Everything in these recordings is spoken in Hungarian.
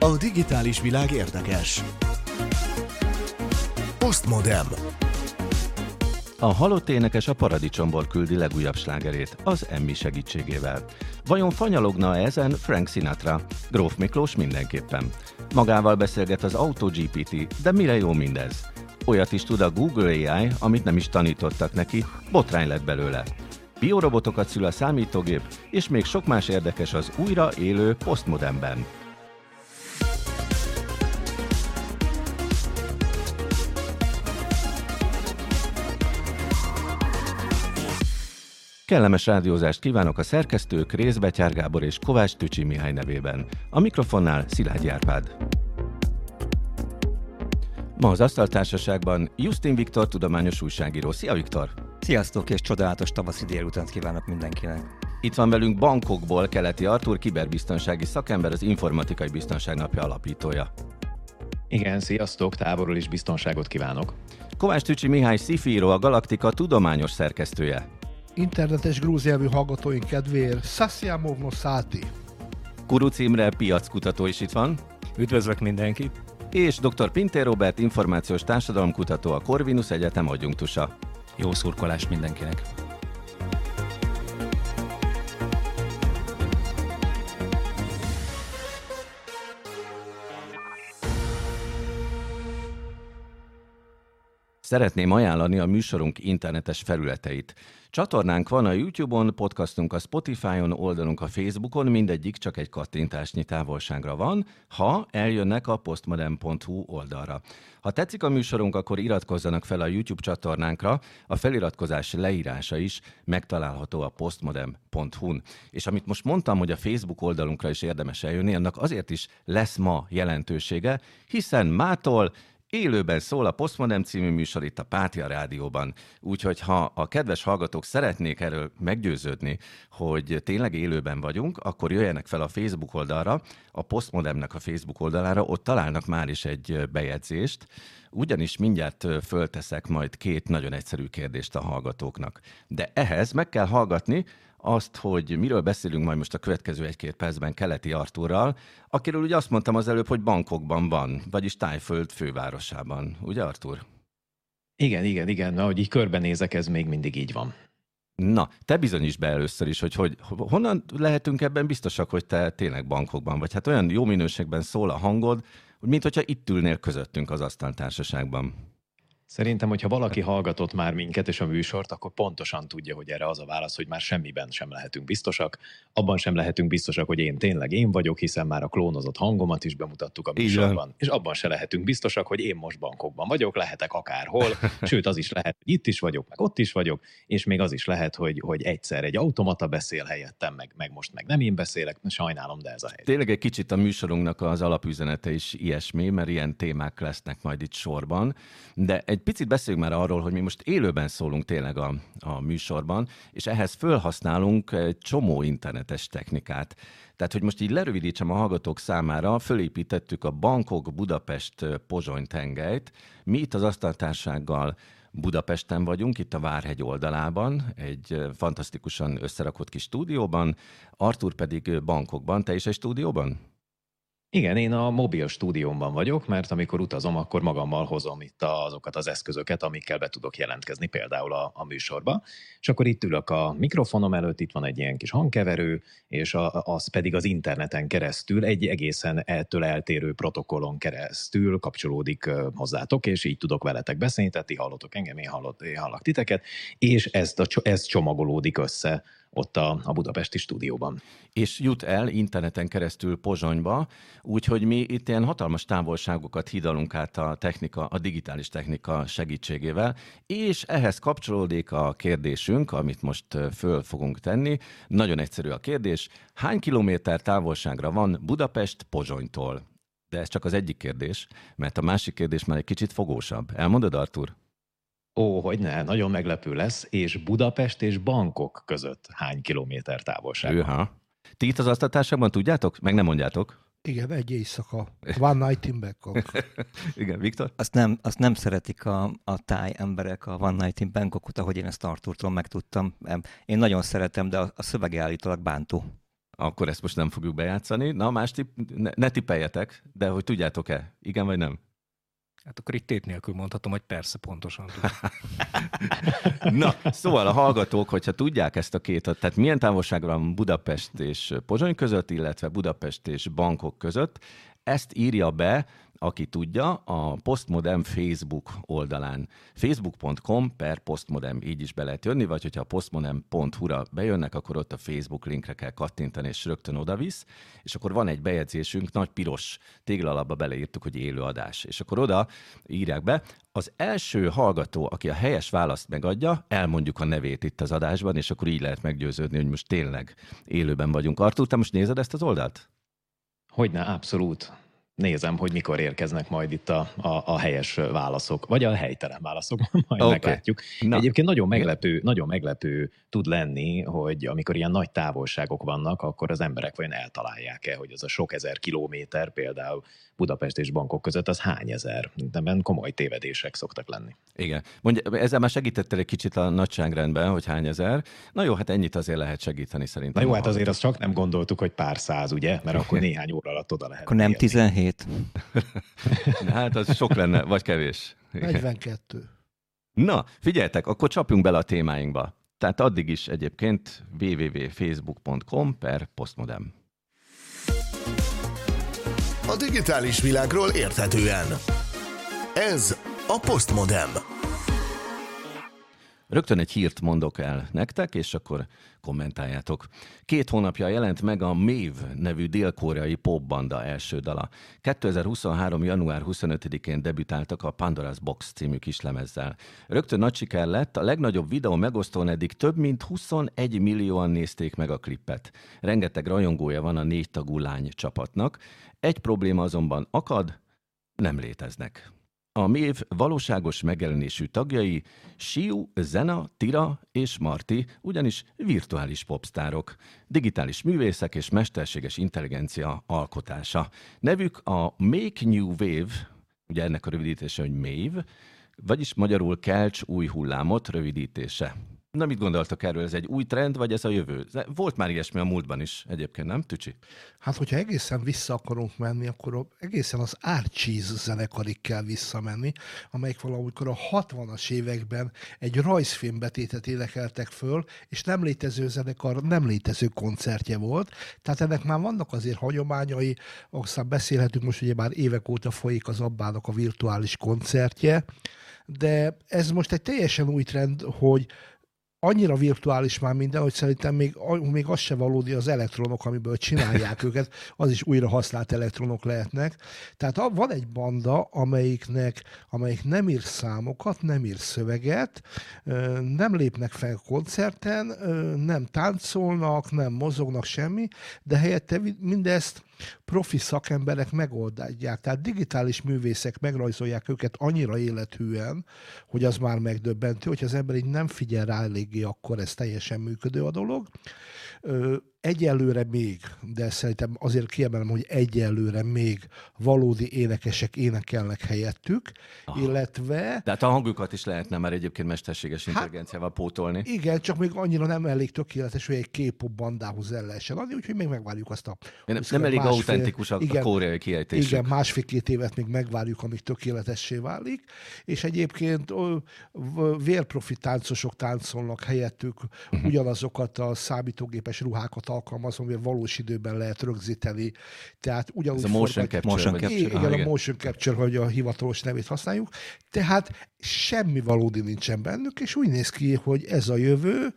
A digitális világ érdekes. Postmodem. A halott énekes a paradicsomból küldi legújabb slágerét, az Emmy segítségével. Vajon fanyalogna ezen Frank Sinatra? Gróf Miklós mindenképpen. Magával beszélget az AutoGPT, de mire jó mindez? Olyat is tud a Google AI, amit nem is tanítottak neki, botrány lett belőle. Biorobotokat szül a számítógép, és még sok más érdekes az újra élő postmodernben. Kellemes rádiózást kívánok a szerkesztők Részbetyár Gábor és Kovács Tücsi Mihály nevében. A mikrofonnál Szilágy Árpád. Ma az Asztaltársaságban Justin Viktor tudományos újságíró. Szia Viktor! Sziasztok és csodálatos tavaszi délutánt kívánok mindenkinek! Itt van velünk Bangkokból Keleti Artur, kiberbiztonsági szakember, az Informatikai Biztonság Napja alapítója. Igen, sziasztok, távolról is biztonságot kívánok. Kovács Tücsi Mihály Szifíró, a Galaktika tudományos szerkesztője internetes grúzjelvű hallgatóink kedvéért Sassiamovno Száti. Kuruc Imre piackutató is itt van. Üdvözlök mindenkit! És dr. Pintér Robert, információs társadalomkutató, a Corvinus Egyetem adjunktusa. Jó szurkolás mindenkinek! Szeretném ajánlani a műsorunk internetes felületeit. Csatornánk van a YouTube-on, podcastunk a Spotify-on, oldalunk a Facebookon, mindegyik csak egy kattintásnyi távolságra van, ha eljönnek a postmodern.hu oldalra. Ha tetszik a műsorunk, akkor iratkozzanak fel a YouTube csatornánkra, a feliratkozás leírása is megtalálható a postmodern.hu-n. És amit most mondtam, hogy a Facebook oldalunkra is érdemes eljönni, annak azért is lesz ma jelentősége, hiszen mától Élőben szól a Postmodem című műsor itt a Pátia Rádióban, úgyhogy ha a kedves hallgatók szeretnék erről meggyőződni, hogy tényleg élőben vagyunk, akkor jöjjenek fel a Facebook oldalra, a Postmodemnek a Facebook oldalára, ott találnak már is egy bejegyzést, ugyanis mindjárt fölteszek majd két nagyon egyszerű kérdést a hallgatóknak. De ehhez meg kell hallgatni azt, hogy miről beszélünk majd most a következő egy-két percben Keleti Artúrral, akiről ugye azt mondtam az előbb, hogy Bangkokban van, vagyis Tájföld fővárosában. Ugye Artúr? Igen, igen, igen. Na, hogy így körbenézek, ez még mindig így van. Na, te bizonyíts be először is, hogy, hogy honnan lehetünk ebben biztosak, hogy te tényleg Bangkokban vagy. Hát olyan jó minőségben szól a hangod, mint hogyha itt ülnél közöttünk az asztaltársaságban. Szerintem, hogyha valaki hallgatott már minket és a műsort, akkor pontosan tudja, hogy erre az a válasz, hogy már semmiben sem lehetünk biztosak. Abban sem lehetünk biztosak, hogy én tényleg én vagyok, hiszen már a klónozott hangomat is bemutattuk a műsorban. Igen. És abban se lehetünk biztosak, hogy én most bankokban vagyok, lehetek akárhol, sőt az is lehet, hogy itt is vagyok, meg ott is vagyok, és még az is lehet, hogy, hogy egyszer egy automata beszél helyettem, meg, meg most meg nem én beszélek, sajnálom, de ez a helyzet. Tényleg egy kicsit a műsorunknak az alapüzenete is ilyesmi, mert ilyen témák lesznek majd itt sorban, de egy egy picit beszéljünk már arról, hogy mi most élőben szólunk tényleg a, a műsorban, és ehhez felhasználunk egy csomó internetes technikát. Tehát, hogy most így lerövidítsem a hallgatók számára, fölépítettük a Bankok Budapest Pozsony tengelyt. Mi itt az asztaltársággal Budapesten vagyunk, itt a Várhegy oldalában, egy fantasztikusan összerakott kis stúdióban, Artur pedig Bankokban. Te is egy stúdióban? Igen, én a mobil stúdiómban vagyok, mert amikor utazom, akkor magammal hozom itt azokat az eszközöket, amikkel be tudok jelentkezni például a, a műsorba, és akkor itt ülök a mikrofonom előtt, itt van egy ilyen kis hangkeverő, és a, az pedig az interneten keresztül egy egészen ettől eltérő protokollon keresztül kapcsolódik hozzátok, és így tudok veletek beszélni, tehát ti hallotok engem, én, hallott, én hallok titeket, és ezt a, ez csomagolódik össze ott a, a budapesti stúdióban. És jut el interneten keresztül Pozsonyba, úgyhogy mi itt ilyen hatalmas távolságokat hidalunk át a technika, a digitális technika segítségével, és ehhez kapcsolódik a kérdésünk, amit most föl fogunk tenni. Nagyon egyszerű a kérdés. Hány kilométer távolságra van Budapest Pozsonytól? De ez csak az egyik kérdés, mert a másik kérdés már egy kicsit fogósabb. Elmondod, Artur? Ó, hogy ne, nagyon meglepő lesz, és Budapest és Bangkok között hány kilométer távolság? Őha. Ti itt az asztaltárságban tudjátok? Meg nem mondjátok? Igen, egy éjszaka. One night in Bangkok. Igen, Viktor? Azt nem, azt nem szeretik a, a táj emberek a One Night in Bangkokot, ahogy én ezt Arturtól megtudtam. Én nagyon szeretem, de a, a szövege állítólag bántó. Akkor ezt most nem fogjuk bejátszani. Na, más tipp, ne, ne tippeljetek, de hogy tudjátok-e, igen vagy nem? Hát akkor itt tét nélkül mondhatom, hogy persze, pontosan. Na, szóval a hallgatók, hogyha tudják ezt a két, tehát milyen távolságra van Budapest és Pozsony között, illetve Budapest és Bankok között, ezt írja be aki tudja, a Postmodem Facebook oldalán. facebook.com per postmodem, így is be lehet jönni, vagy hogyha a postmodem.hu-ra bejönnek, akkor ott a Facebook linkre kell kattintani, és rögtön odavisz, és akkor van egy bejegyzésünk, nagy piros téglalapba beleírtuk, hogy élő adás, és akkor oda írják be. Az első hallgató, aki a helyes választ megadja, elmondjuk a nevét itt az adásban, és akkor így lehet meggyőződni, hogy most tényleg élőben vagyunk. Artur, te most nézed ezt az oldalt? Hogyne, abszolút nézem, hogy mikor érkeznek majd itt a, a, a helyes válaszok, vagy a helytelen válaszok, majd okay. meglátjuk. Na. Egyébként nagyon meglepő, nagyon meglepő tud lenni, hogy amikor ilyen nagy távolságok vannak, akkor az emberek vajon eltalálják-e, hogy az a sok ezer kilométer például Budapest és bankok között az hány ezer. Ebben komoly tévedések szoktak lenni. Igen. Mondja, ezzel már segítettél egy kicsit a nagyságrendben, hogy hány ezer. Na jó, hát ennyit azért lehet segíteni szerintem. Na jó, hát azért azt csak nem gondoltuk, hogy pár száz, ugye? Mert akkor néhány óra alatt oda lehet. Akkor nem 17? hát az sok lenne, vagy kevés. Igen. 42. Na, figyeljetek, akkor csapjunk bele a témáinkba. Tehát addig is egyébként www.facebook.com per postmodem. A digitális világról érthetően. Ez a Postmodem. Rögtön egy hírt mondok el nektek, és akkor kommentáljátok. Két hónapja jelent meg a Mave nevű dél-koreai popbanda első dala. 2023. január 25-én debütáltak a Pandora's Box című kislemezzel. Rögtön nagy siker lett, a legnagyobb videó megosztón eddig több mint 21 millióan nézték meg a klippet. Rengeteg rajongója van a négy tagú lány csapatnak. Egy probléma azonban akad, nem léteznek. A MÉV valóságos megjelenésű tagjai Siu, Zena, Tira és Marti ugyanis virtuális popstárok, digitális művészek és mesterséges intelligencia alkotása. Nevük a Make New Wave, ugye ennek a rövidítése, hogy MAVE, vagyis magyarul Kelcs új hullámot rövidítése. Na, mit gondoltak erről? Ez egy új trend, vagy ez a jövő? Volt már ilyesmi a múltban is egyébként, nem, Tücsi? Hát, hogyha egészen vissza akarunk menni, akkor egészen az Archies zenekarig kell visszamenni, amelyik valamikor a 60-as években egy rajzfilmbetétet énekeltek föl, és nem létező zenekar, nem létező koncertje volt. Tehát ennek már vannak azért hagyományai, aztán beszélhetünk most, ugye már évek óta folyik az Abbának a virtuális koncertje, de ez most egy teljesen új trend, hogy annyira virtuális már minden, hogy szerintem még, még az se valódi az elektronok, amiből csinálják őket, az is újra használt elektronok lehetnek. Tehát van egy banda, amelyiknek, amelyik nem ír számokat, nem ír szöveget, nem lépnek fel koncerten, nem táncolnak, nem mozognak semmi, de helyette mindezt profi szakemberek megoldják. Tehát digitális művészek megrajzolják őket annyira élethűen, hogy az már megdöbbentő, hogy az ember így nem figyel rá eléggé, akkor ez teljesen működő a dolog egyelőre még, de szerintem azért kiemelem, hogy egyelőre még valódi énekesek énekelnek helyettük, Aha. illetve... Tehát a hangjukat is lehetne már egyébként mesterséges hát, intelligenciával pótolni. Igen, csak még annyira nem elég tökéletes, hogy egy K-pop bandához el lehessen adni, úgyhogy még megvárjuk azt a... Nem, nem elég másfél, autentikus a, igen, a koreai. Igen, másfél-két évet még megvárjuk, amíg tökéletessé válik, és egyébként vérprofi táncosok táncolnak helyettük uh-huh. ugyanazokat a számítógépes ruhákat alkalmazom, hogy valós időben lehet rögzíteni. Tehát ugyanúgy Ez a motion forgat... capture. Motion capture. Igen, ah, igen, a motion capture, hogy a hivatalos nevét használjuk. Tehát semmi valódi nincsen bennük, és úgy néz ki, hogy ez a jövő,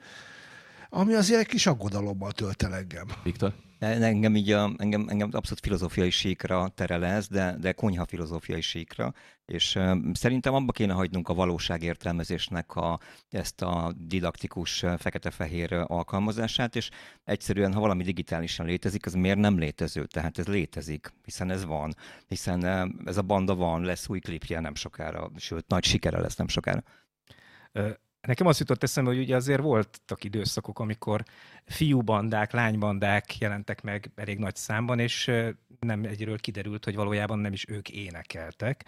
ami azért egy kis aggodalommal tölt el engem. Viktor? Engem így a, engem, engem abszolút filozófiai síkra terelez, de, de konyha filozófiai síkra, és szerintem abba kéne hagynunk a valóság értelmezésnek a, ezt a didaktikus fekete-fehér alkalmazását, és egyszerűen, ha valami digitálisan létezik, az miért nem létező? Tehát ez létezik, hiszen ez van, hiszen ez a banda van, lesz új klipje nem sokára, sőt, nagy sikere lesz nem sokára. Nekem azt jutott eszembe, hogy ugye azért voltak időszakok, amikor fiúbandák, lánybandák jelentek meg elég nagy számban, és nem egyről kiderült, hogy valójában nem is ők énekeltek.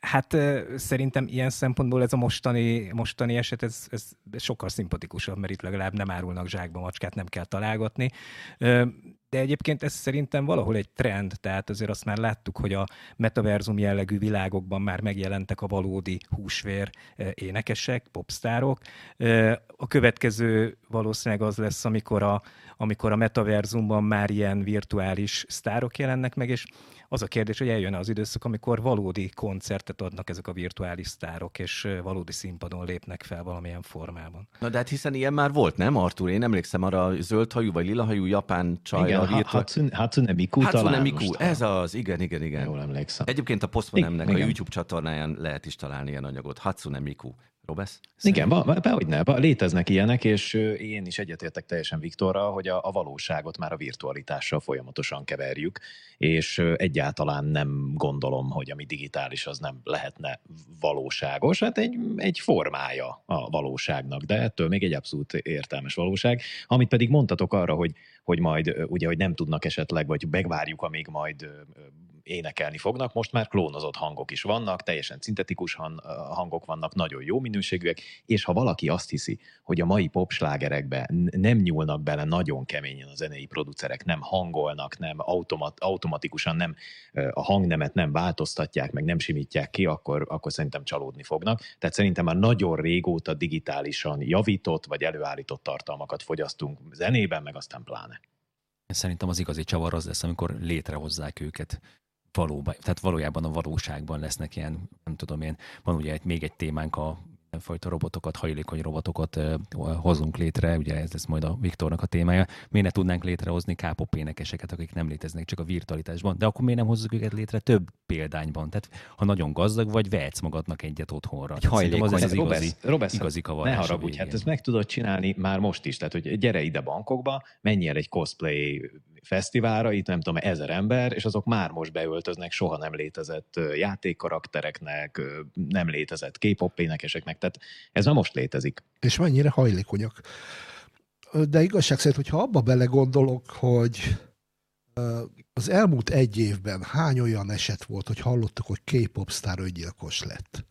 Hát szerintem ilyen szempontból ez a mostani, mostani eset, ez, ez sokkal szimpatikusabb, mert itt legalább nem árulnak zsákba macskát, nem kell találgatni. De egyébként ez szerintem valahol egy trend, tehát azért azt már láttuk, hogy a metaverzum jellegű világokban már megjelentek a valódi húsvér énekesek, popstárok. A következő valószínűleg az lesz, amikor a, amikor a metaverzumban már ilyen virtuális sztárok jelennek meg, és az a kérdés, hogy eljön az időszak, amikor valódi koncertet adnak ezek a virtuális sztárok, és valódi színpadon lépnek fel valamilyen formában. Na de hát hiszen ilyen már volt, nem Artur? Én emlékszem arra a zöldhajú vagy lilahajú japán csajra. Igen, Hatsune, Hatsune Miku Hatsune talán Miku, ez az, igen, igen, igen. Jól emlékszem. Egyébként a Postmonemnek a YouTube csatornáján lehet is találni ilyen anyagot. Hatsune Miku. Robesz? Igen, behogy ne, be, léteznek ilyenek, és én is egyetértek teljesen Viktorral, hogy a, a valóságot már a virtualitással folyamatosan keverjük, és egyáltalán nem gondolom, hogy ami digitális, az nem lehetne valóságos. Hát egy, egy formája a valóságnak, de ettől még egy abszolút értelmes valóság. Amit pedig mondtatok arra, hogy, hogy majd ugye, hogy nem tudnak esetleg, vagy megvárjuk, amíg majd énekelni fognak. Most már klónozott hangok is vannak, teljesen szintetikus hangok vannak, nagyon jó minőségűek, és ha valaki azt hiszi, hogy a mai popslágerekbe nem nyúlnak bele nagyon keményen a zenei producerek, nem hangolnak, nem automat, automatikusan nem a hangnemet nem változtatják, meg nem simítják ki, akkor, akkor szerintem csalódni fognak. Tehát szerintem már nagyon régóta digitálisan javított vagy előállított tartalmakat fogyasztunk zenében, meg aztán pláne. Szerintem az igazi csavar az lesz, amikor létrehozzák őket valóban, tehát valójában a valóságban lesznek ilyen, nem tudom én, van ugye egy, még egy témánk a fajta robotokat, hajlékony robotokat hozunk létre, ugye ez lesz majd a Viktornak a témája. Miért ne tudnánk létrehozni K-pop énekeseket, akik nem léteznek csak a virtualitásban, de akkor miért nem hozzuk őket létre több példányban? Tehát ha nagyon gazdag vagy, vehetsz magadnak egyet otthonra. Egy hajlékony. Az, az igazi, Robesz, igazi kavarás. Ne haragudj, hát ezt meg tudod csinálni már most is, tehát hogy gyere ide bankokba, menj el egy cosplay fesztiválra, itt nem tudom, ezer ember, és azok már most beöltöznek soha nem létezett játékkaraktereknek, nem létezett K-pop énekeseknek, tehát ez már most létezik. És mennyire hajlékonyak. De igazság szerint, hogyha abba belegondolok, hogy az elmúlt egy évben hány olyan eset volt, hogy hallottuk, hogy K-pop sztár öngyilkos lett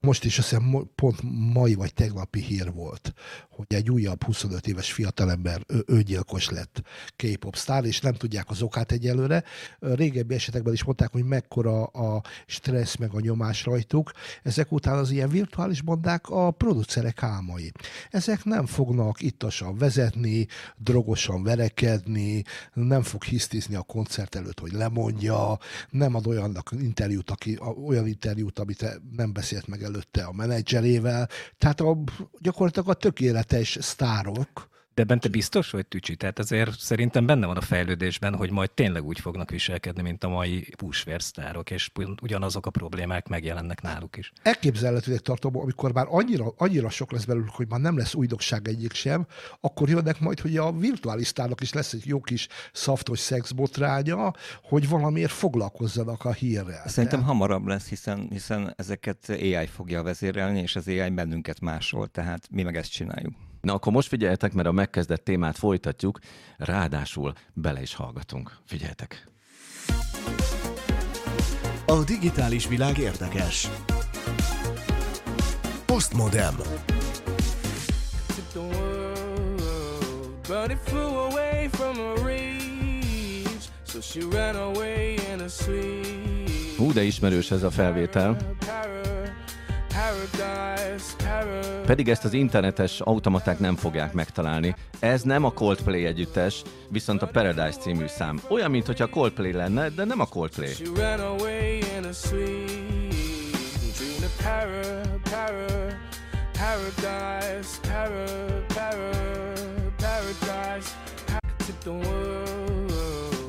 most is azt hiszem pont mai vagy tegnapi hír volt, hogy egy újabb 25 éves fiatalember öngyilkos lett K-pop sztár, és nem tudják az okát egyelőre. Régebbi esetekben is mondták, hogy mekkora a stressz meg a nyomás rajtuk. Ezek után az ilyen virtuális bandák a producerek álmai. Ezek nem fognak ittasan vezetni, drogosan verekedni, nem fog hisztizni a koncert előtt, hogy lemondja, nem ad olyannak interjút, aki, olyan interjút, amit nem beszélt meg előtte a menedzserével, tehát a, gyakorlatilag a tökéletes sztárok, de ebben te biztos vagy, Tücsi? Tehát azért szerintem benne van a fejlődésben, hogy majd tényleg úgy fognak viselkedni, mint a mai húsvérsztárok, és ugyanazok a problémák megjelennek náluk is. Elképzelhetőleg tartom, amikor már annyira, annyira sok lesz belőlük, hogy már nem lesz újdonság egyik sem, akkor jönnek majd, hogy a virtuális sztárnak is lesz egy jó kis szaftos szexbotránya, hogy valamiért foglalkozzanak a hírrel. Szerintem de... hamarabb lesz, hiszen, hiszen ezeket AI fogja vezérelni, és az AI bennünket másol, tehát mi meg ezt csináljuk. Na akkor most figyeljetek, mert a megkezdett témát folytatjuk, ráadásul bele is hallgatunk. Figyeljetek! A digitális világ érdekes. Postmodem. Hú, de ismerős ez a felvétel. Pedig ezt az internetes automaták nem fogják megtalálni. Ez nem a Coldplay együttes, viszont a Paradise című szám. Olyan, mintha a Coldplay lenne, de nem a Coldplay. Paradise, para, para, paradise. Tip the world.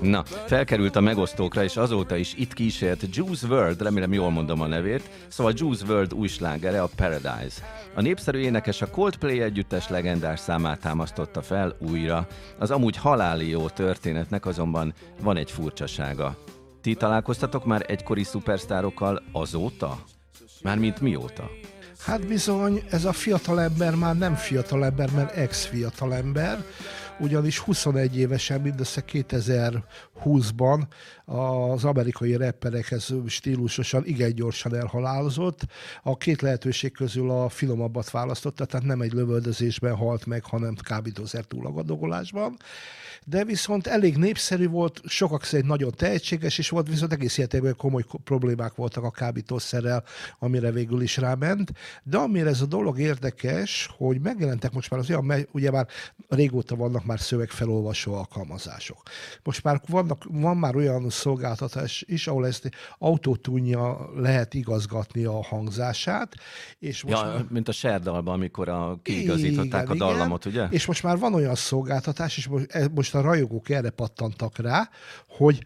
Na, felkerült a megosztókra, és azóta is itt kísért Juice World, remélem jól mondom a nevét, szóval Juice World új slágere a Paradise. A népszerű énekes a Coldplay együttes legendás számát támasztotta fel újra. Az amúgy haláli jó történetnek azonban van egy furcsasága. Ti találkoztatok már egykori szupersztárokkal azóta? Mármint mióta? Hát bizony, ez a fiatalember már nem fiatalember, mert ex-fiatalember, ugyanis 21 évesen, mindössze 2020-ban az amerikai rapperekhez stílusosan igen gyorsan elhalálozott. A két lehetőség közül a finomabbat választotta, tehát nem egy lövöldözésben halt meg, hanem kábítószer túlagadogolásban de viszont elég népszerű volt, sokak szerint nagyon tehetséges, és volt viszont egész életében komoly problémák voltak a kábítószerrel, amire végül is ráment. De amire ez a dolog érdekes, hogy megjelentek most már az olyan, ugye már régóta vannak már szövegfelolvasó alkalmazások. Most már vannak, van már olyan szolgáltatás is, ahol ezt autótúnja lehet igazgatni a hangzását. És most ja, már... mint a Serdalban, amikor a, kiigazították igen, a dallamot, igen. ugye? És most már van olyan szolgáltatás, és most, most a rajongók erre pattantak rá, hogy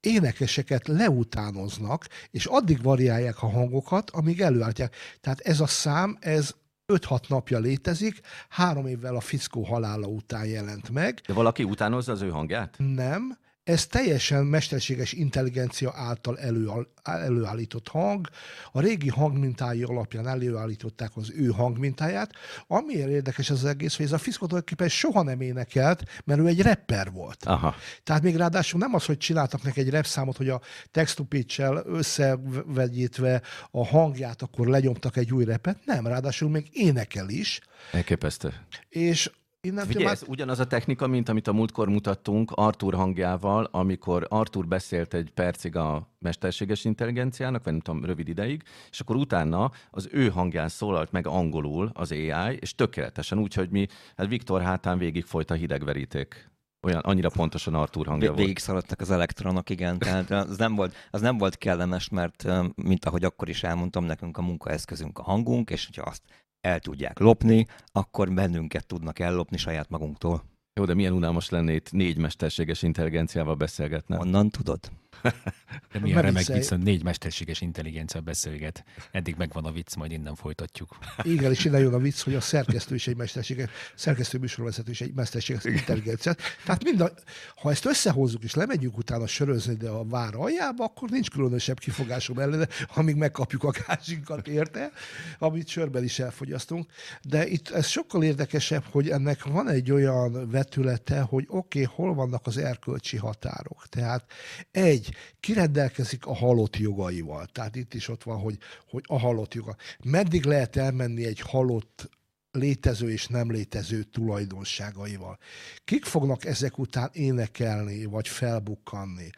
énekeseket leutánoznak, és addig variálják a hangokat, amíg előállítják. Tehát ez a szám, ez 5-6 napja létezik, három évvel a fickó halála után jelent meg. De valaki utánozza az ő hangját? Nem, ez teljesen mesterséges intelligencia által elő, előállított hang. A régi hangmintái alapján előállították az ő hangmintáját. Amiért érdekes az egész, hogy ez a Fiszkó tulajdonképpen soha nem énekelt, mert ő egy rapper volt. Aha. Tehát még ráadásul nem az, hogy csináltak neki egy rap számot, hogy a textupitch-el összevegyítve a hangját, akkor lenyomtak egy új repet. Nem, ráadásul még énekel is. Elképesztő. És Innentől Figyelj, már... ez ugyanaz a technika, mint amit a múltkor mutattunk Artur hangjával, amikor Artur beszélt egy percig a mesterséges intelligenciának, vagy nem tudom, rövid ideig, és akkor utána az ő hangján szólalt meg angolul az AI, és tökéletesen úgy, hogy mi, hát Viktor hátán végig folyt a hidegveríték olyan annyira pontosan Artur hangja volt. Végig szaladtak az elektronok, igen. Tehát az nem, volt, az nem volt kellemes, mert mint ahogy akkor is elmondtam, nekünk a munkaeszközünk a hangunk, és hogyha azt el tudják lopni, akkor bennünket tudnak ellopni saját magunktól. Jó, de milyen unalmas lenne itt négy mesterséges intelligenciával beszélgetni? Onnan tudod? De milyen remek viszont négy mesterséges intelligencia beszélget. Eddig megvan a vicc, majd innen folytatjuk. Igen, és innen jön a vicc, hogy a szerkesztő is egy mesterséges, szerkesztő műsorvezető is egy mesterséges intelligencia. Tehát mind a, ha ezt összehozzuk és lemegyünk utána sörözni de a vár aljába, akkor nincs különösebb kifogásom ellene, amíg megkapjuk a gázsinkat érte, amit sörben is elfogyasztunk. De itt ez sokkal érdekesebb, hogy ennek van egy olyan vetülete, hogy oké, okay, hol vannak az erkölcsi határok. Tehát egy, kirendelkezik a halott jogaival. Tehát itt is ott van, hogy, hogy a halott joga. Meddig lehet elmenni egy halott létező és nem létező tulajdonságaival. Kik fognak ezek után énekelni, vagy felbukkanni?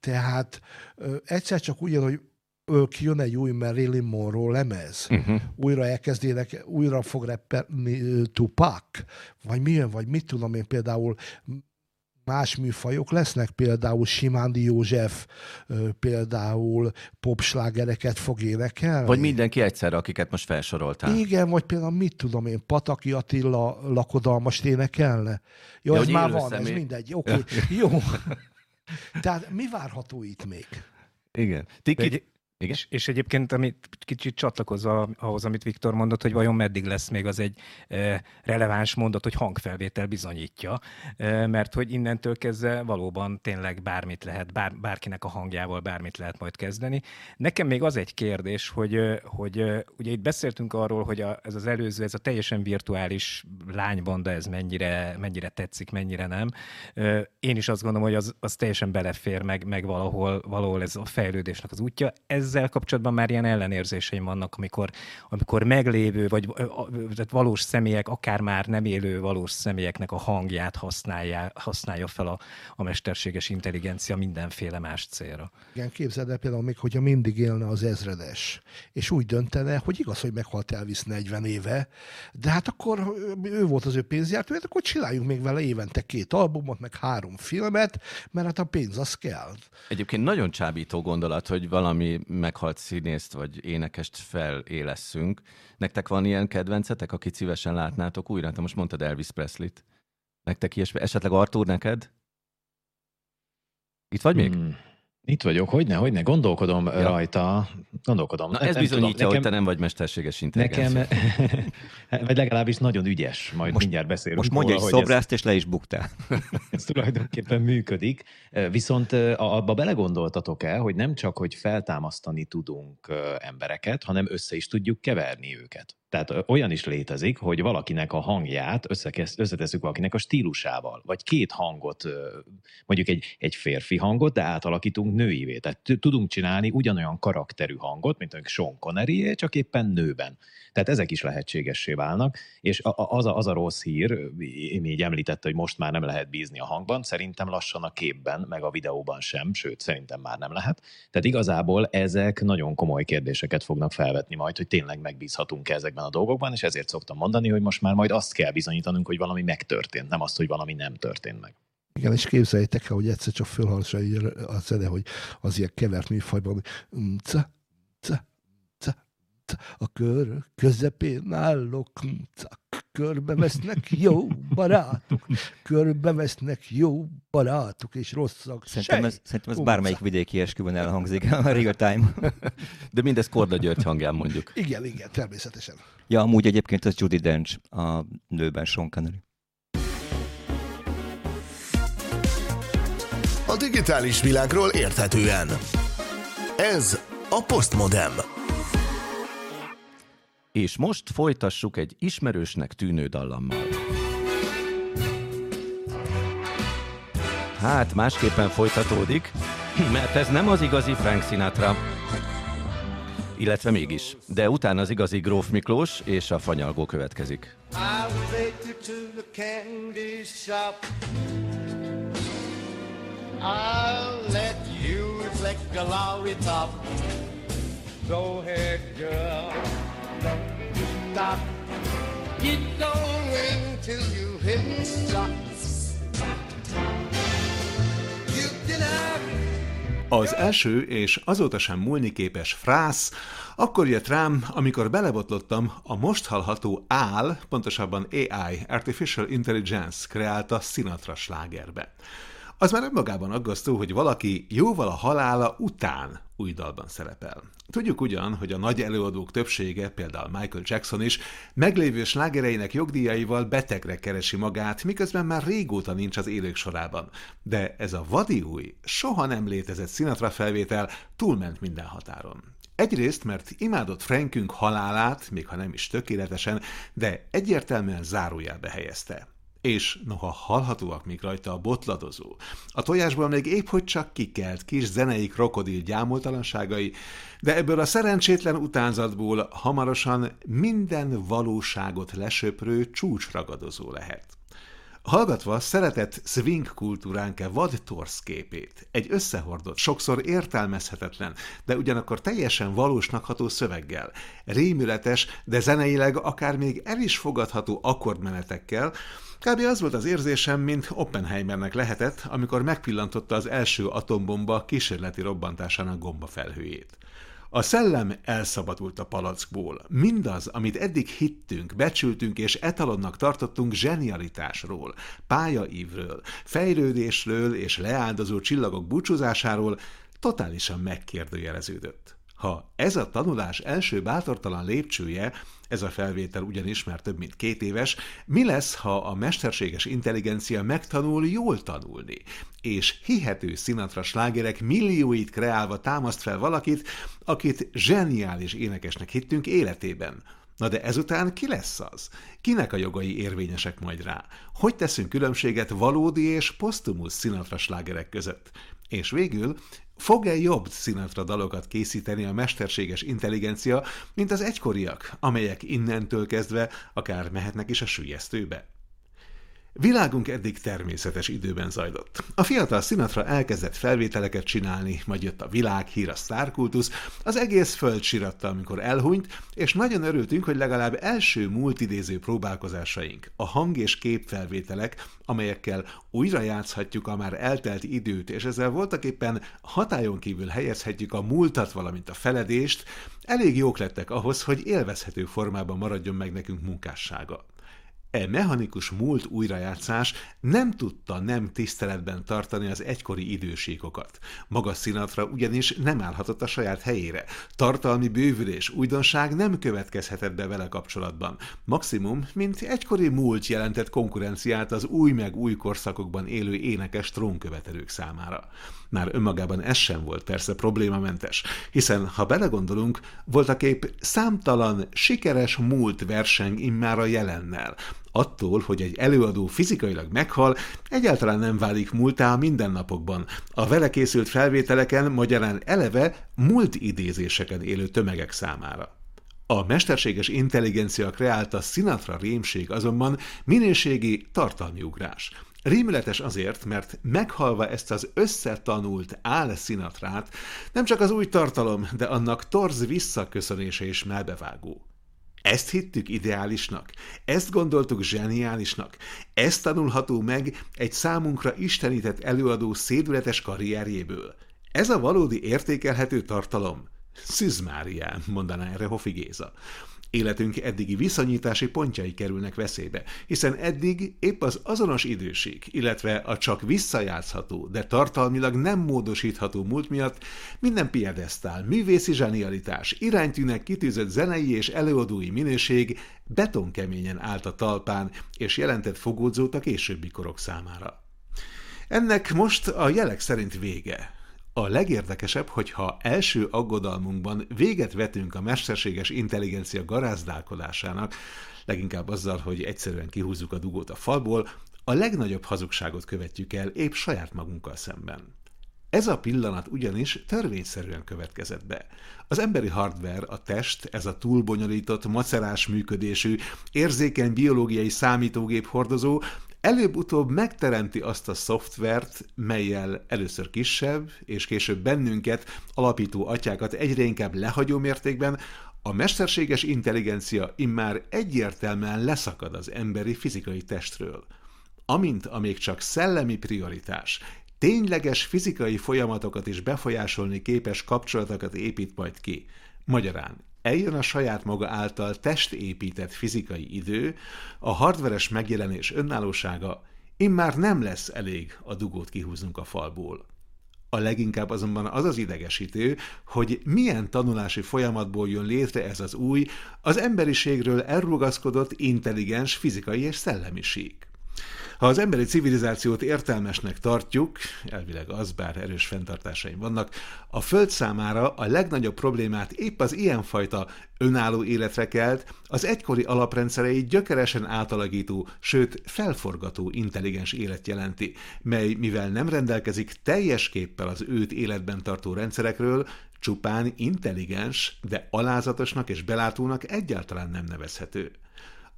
Tehát ö, egyszer csak ugyan, hogy kijön egy új Marilyn Monroe lemez, uh-huh. újra elkezdének, újra fog reppelni Tupac, vagy milyen, vagy mit tudom én például más műfajok lesznek, például Simándi József például popslágereket fog énekelni. Vagy mindenki egyszerre, akiket most felsoroltál. Igen, vagy például mit tudom én, Pataki Attila lakodalmast énekelne. Jó, De ez már van, személy... ez mindegy. Oké, okay, jó. Tehát mi várható itt még? Igen. Tiki, igen? És, és egyébként, amit kicsit csatlakozva ahhoz, amit Viktor mondott, hogy vajon meddig lesz még az egy e, releváns mondat, hogy hangfelvétel bizonyítja, e, mert hogy innentől kezdve valóban tényleg bármit lehet, bár, bárkinek a hangjával bármit lehet majd kezdeni. Nekem még az egy kérdés, hogy, hogy ugye itt beszéltünk arról, hogy a, ez az előző, ez a teljesen virtuális lánybanda, ez mennyire, mennyire tetszik, mennyire nem. E, én is azt gondolom, hogy az, az teljesen belefér, meg, meg valahol, valahol ez a fejlődésnek az útja. Ez ezzel kapcsolatban már ilyen ellenérzéseim vannak, amikor, amikor meglévő, vagy tehát valós személyek, akár már nem élő valós személyeknek a hangját használja, használja fel a, a mesterséges intelligencia mindenféle más célra. Igen, képzeld el például még, hogyha mindig élne az ezredes, és úgy döntene, hogy igaz, hogy meghalt Elvis 40 éve, de hát akkor ő volt az ő pénzjártó, hát akkor csináljunk még vele évente két albumot, meg három filmet, mert hát a pénz az kell. Egyébként nagyon csábító gondolat, hogy valami meghalt színészt vagy énekest felélesszünk. Nektek van ilyen kedvencetek, akit szívesen látnátok újra? Te most mondtad Elvis Presley-t. Nektek ilyesmi? Esetleg Artur, neked? Itt vagy még? Hmm. Itt vagyok, hogyne, hogyne, gondolkodom ja. rajta, gondolkodom. Na, ez nem bizonyítja, tudom, nekem, hogy te nem vagy mesterséges intelligencia. Nekem, vagy legalábbis nagyon ügyes, majd most, mindjárt beszélünk. Most mondja egy szobrászt, ez, és le is buktál. ez tulajdonképpen működik. Viszont abba belegondoltatok-e, hogy nem csak, hogy feltámasztani tudunk embereket, hanem össze is tudjuk keverni őket. Tehát olyan is létezik, hogy valakinek a hangját összeteszünk valakinek a stílusával, vagy két hangot, mondjuk egy, egy férfi hangot, de átalakítunk nőivé. Tehát tudunk csinálni ugyanolyan karakterű hangot, mint a Sean Connery, csak éppen nőben. Tehát ezek is lehetségessé válnak, és az a, az a rossz hír, én így említette, hogy most már nem lehet bízni a hangban, szerintem lassan a képben, meg a videóban sem, sőt, szerintem már nem lehet. Tehát igazából ezek nagyon komoly kérdéseket fognak felvetni majd, hogy tényleg megbízhatunk ezekben a dolgokban, és ezért szoktam mondani, hogy most már majd azt kell bizonyítanunk, hogy valami megtörtént, nem azt, hogy valami nem történt meg. Igen, és képzeljétek el, hogy egyszer csak fölhallsa a zene, hogy az ilyen kevert műfajban, ca, a kör közepén állok, körbevesznek jó barátok, körbevesznek jó barátok, és rosszak. Szerintem ez, szerintem ez bármelyik vidéki esküvön elhangzik a real time. De mindez Korda György hangján mondjuk. Igen, igen, természetesen. Ja, amúgy egyébként ez Judy Dench, a nőben Sean Connery. A digitális világról érthetően. Ez a Postmodem. És most folytassuk egy ismerősnek tűnő dallammal. Hát, másképpen folytatódik, mert ez nem az igazi Frank Sinatra. Illetve mégis. De utána az igazi Gróf Miklós és a fanyalgó következik. I'll let you reflect the lollipop. Go ahead, girl. Stop. Keep going till you hit stop. Az első és azóta sem múlni képes frász akkor jött rám, amikor belebotlottam a most hallható AL, pontosabban AI, Artificial Intelligence kreálta Sinatra slágerbe. Az már önmagában aggasztó, hogy valaki jóval a halála után új dalban szerepel. Tudjuk ugyan, hogy a nagy előadók többsége, például Michael Jackson is, meglévő slágereinek jogdíjaival betegre keresi magát, miközben már régóta nincs az élők sorában. De ez a vadi új, soha nem létezett Sinatra felvétel túlment minden határon. Egyrészt, mert imádott Frankünk halálát, még ha nem is tökéletesen, de egyértelműen zárójelbe helyezte és noha hallhatóak még rajta a botladozó, a tojásból még épp hogy csak kikelt kis zenei krokodil gyámoltalanságai, de ebből a szerencsétlen utánzatból hamarosan minden valóságot lesöprő csúcsragadozó lehet. Hallgatva szeretett swing kultúránk-e vad képét, egy összehordott, sokszor értelmezhetetlen, de ugyanakkor teljesen valósnak ható szöveggel, rémületes, de zeneileg akár még el is fogadható akkordmenetekkel, Kb. az volt az érzésem, mint Oppenheimernek lehetett, amikor megpillantotta az első atombomba kísérleti robbantásának gombafelhőjét. A szellem elszabadult a palackból. Mindaz, amit eddig hittünk, becsültünk és etalonnak tartottunk zsenialitásról, pályaívről, fejlődésről és leáldozó csillagok búcsúzásáról, totálisan megkérdőjeleződött. Ha ez a tanulás első bátortalan lépcsője, ez a felvétel ugyanis már több mint két éves, mi lesz, ha a mesterséges intelligencia megtanul jól tanulni, és hihető Sinatra slágerek millióit kreálva támaszt fel valakit, akit zseniális énekesnek hittünk életében. Na de ezután ki lesz az? Kinek a jogai érvényesek majd rá? Hogy teszünk különbséget valódi és posztumusz Sinatra slágerek között? És végül, Fog-e jobb Sinatra dalokat készíteni a mesterséges intelligencia, mint az egykoriak, amelyek innentől kezdve akár mehetnek is a sülyeztőbe? Világunk eddig természetes időben zajlott. A fiatal Sinatra elkezdett felvételeket csinálni, majd jött a világhír, a sztárkultusz, az egész föld siratta, amikor elhunyt, és nagyon örültünk, hogy legalább első múltidéző próbálkozásaink, a hang- és képfelvételek, amelyekkel újra játszhatjuk a már eltelt időt, és ezzel voltak éppen hatályon kívül helyezhetjük a múltat, valamint a feledést, elég jók lettek ahhoz, hogy élvezhető formában maradjon meg nekünk munkássága. E mechanikus múlt újrajátszás nem tudta nem tiszteletben tartani az egykori idősíkokat. Maga Sinatra ugyanis nem állhatott a saját helyére. Tartalmi bővülés, újdonság nem következhetett be vele kapcsolatban. Maximum, mint egykori múlt jelentett konkurenciát az új meg új korszakokban élő énekes trónkövetelők számára. Már önmagában ez sem volt persze problémamentes, hiszen ha belegondolunk, voltak épp számtalan sikeres múlt verseng immár a jelennel, Attól, hogy egy előadó fizikailag meghal, egyáltalán nem válik múltá a mindennapokban. A vele készült felvételeken magyarán eleve múlt idézéseken élő tömegek számára. A mesterséges intelligencia kreálta Sinatra rémség azonban minőségi tartalmi ugrás. Rémületes azért, mert meghalva ezt az összetanult áll Sinatrát, nem csak az új tartalom, de annak torz visszaköszönése is melbevágó. Ezt hittük ideálisnak, ezt gondoltuk zseniálisnak, ezt tanulható meg egy számunkra istenített előadó szédületes karrierjéből. Ez a valódi értékelhető tartalom. Szűzmárián, mondaná erre Hofi Géza. Életünk eddigi viszonyítási pontjai kerülnek veszélybe, hiszen eddig épp az azonos időség, illetve a csak visszajátszható, de tartalmilag nem módosítható múlt miatt minden piedesztál, művészi zsenialitás, iránytűnek kitűzött zenei és előadói minőség betonkeményen állt a talpán, és jelentett fogódzót a későbbi korok számára. Ennek most a jelek szerint vége, a legérdekesebb, hogyha első aggodalmunkban véget vetünk a mesterséges intelligencia garázdálkodásának, leginkább azzal, hogy egyszerűen kihúzzuk a dugót a falból, a legnagyobb hazugságot követjük el épp saját magunkkal szemben. Ez a pillanat ugyanis törvényszerűen következett be. Az emberi hardware, a test, ez a túlbonyolított, macerás működésű, érzékeny biológiai számítógép hordozó előbb-utóbb megteremti azt a szoftvert, melyel először kisebb, és később bennünket, alapító atyákat egyre inkább lehagyó mértékben, a mesterséges intelligencia immár egyértelműen leszakad az emberi fizikai testről. Amint a még csak szellemi prioritás, tényleges fizikai folyamatokat is befolyásolni képes kapcsolatokat épít majd ki. Magyarán eljön a saját maga által testépített fizikai idő, a hardveres megjelenés önállósága immár nem lesz elég a dugót kihúznunk a falból. A leginkább azonban az az idegesítő, hogy milyen tanulási folyamatból jön létre ez az új, az emberiségről elrugaszkodott intelligens fizikai és szellemiség. Ha az emberi civilizációt értelmesnek tartjuk, elvileg az, bár erős fenntartásaim vannak, a Föld számára a legnagyobb problémát épp az ilyenfajta önálló életre kelt, az egykori alaprendszerei gyökeresen átalakító, sőt felforgató intelligens élet jelenti, mely mivel nem rendelkezik teljes képpel az őt életben tartó rendszerekről, csupán intelligens, de alázatosnak és belátónak egyáltalán nem nevezhető.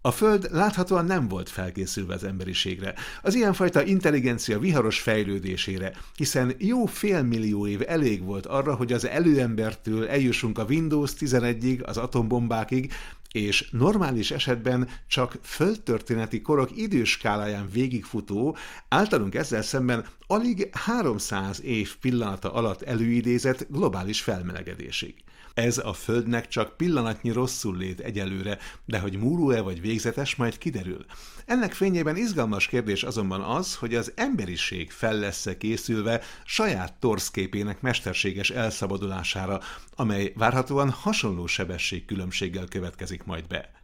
A Föld láthatóan nem volt felkészülve az emberiségre, az ilyenfajta intelligencia viharos fejlődésére, hiszen jó félmillió év elég volt arra, hogy az előembertől eljussunk a Windows 11-ig, az atombombákig, és normális esetben csak földtörténeti korok időskáláján végigfutó, általunk ezzel szemben alig 300 év pillanata alatt előidézett globális felmelegedésig. Ez a Földnek csak pillanatnyi rosszul lét egyelőre, de hogy múló-e vagy végzetes, majd kiderül. Ennek fényében izgalmas kérdés azonban az, hogy az emberiség fel lesz-e készülve saját torszképének mesterséges elszabadulására, amely várhatóan hasonló sebességkülönbséggel következik majd be.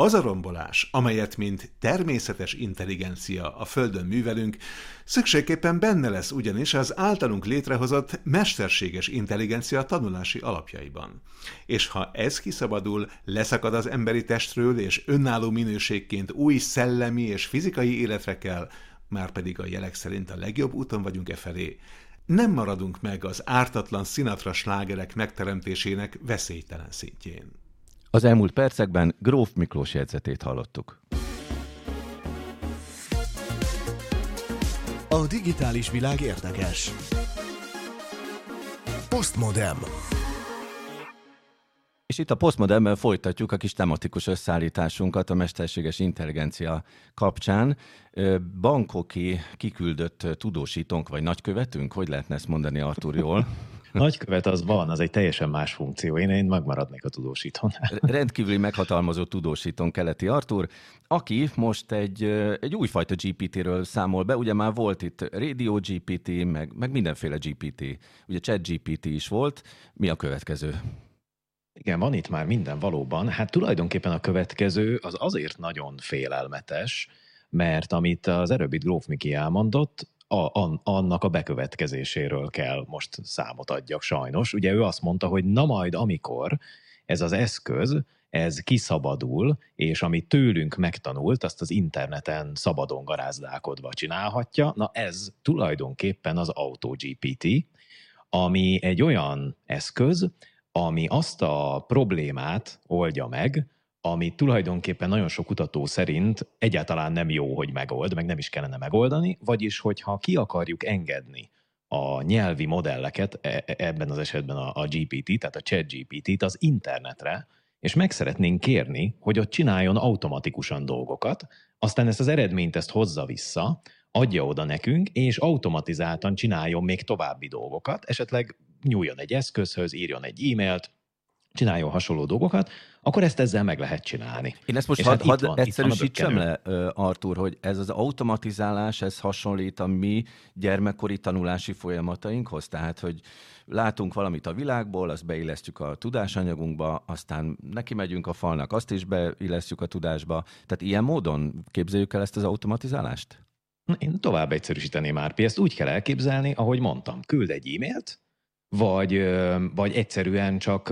Az a rombolás, amelyet mint természetes intelligencia a Földön művelünk, szükségképpen benne lesz ugyanis az általunk létrehozott mesterséges intelligencia tanulási alapjaiban. És ha ez kiszabadul, leszakad az emberi testről, és önálló minőségként új szellemi és fizikai életre kell, már pedig a jelek szerint a legjobb úton vagyunk e felé, nem maradunk meg az ártatlan Sinatra slágerek megteremtésének veszélytelen szintjén. Az elmúlt percekben Gróf Miklós jegyzetét hallottuk. A digitális világ érdekes. Postmodem. És itt a Postmodernben folytatjuk a kis tematikus összeállításunkat a mesterséges intelligencia kapcsán. Bankoki kiküldött tudósítónk vagy nagykövetünk, hogy lehetne ezt mondani Artur jól? Nagykövet az van, az egy teljesen más funkció. Én, én megmaradnék a tudósítón. Rendkívüli meghatalmazott tudósítón keleti Artur, aki most egy, egy újfajta GPT-ről számol be. Ugye már volt itt Radio GPT, meg, meg mindenféle GPT. Ugye Chat GPT is volt. Mi a következő? Igen, van itt már minden valóban. Hát tulajdonképpen a következő az azért nagyon félelmetes, mert amit az erőbit Gróf Miki elmondott, a, a, annak a bekövetkezéséről kell most számot adjak sajnos. Ugye ő azt mondta, hogy na majd amikor ez az eszköz, ez kiszabadul, és amit tőlünk megtanult, azt az interneten szabadon garázdálkodva csinálhatja, na ez tulajdonképpen az AutoGPT, ami egy olyan eszköz, ami azt a problémát oldja meg, ami tulajdonképpen nagyon sok kutató szerint egyáltalán nem jó, hogy megold, meg nem is kellene megoldani, vagyis hogyha ki akarjuk engedni a nyelvi modelleket, e, e, ebben az esetben a, GPT, tehát a chat GPT-t az internetre, és meg szeretnénk kérni, hogy ott csináljon automatikusan dolgokat, aztán ezt az eredményt ezt hozza vissza, adja oda nekünk, és automatizáltan csináljon még további dolgokat, esetleg nyúljon egy eszközhöz, írjon egy e-mailt, csináljon hasonló dolgokat, akkor ezt ezzel meg lehet csinálni. Én ezt most had, had egyszerűsítsem le, Artur, hogy ez az automatizálás, ez hasonlít a mi gyermekkori tanulási folyamatainkhoz, tehát, hogy látunk valamit a világból, azt beillesztjük a tudásanyagunkba, aztán neki megyünk a falnak, azt is beillesztjük a tudásba. Tehát ilyen módon képzeljük el ezt az automatizálást? Én tovább egyszerűsíteném már. Ezt úgy kell elképzelni, ahogy mondtam. Küld egy e-mailt, vagy, vagy egyszerűen csak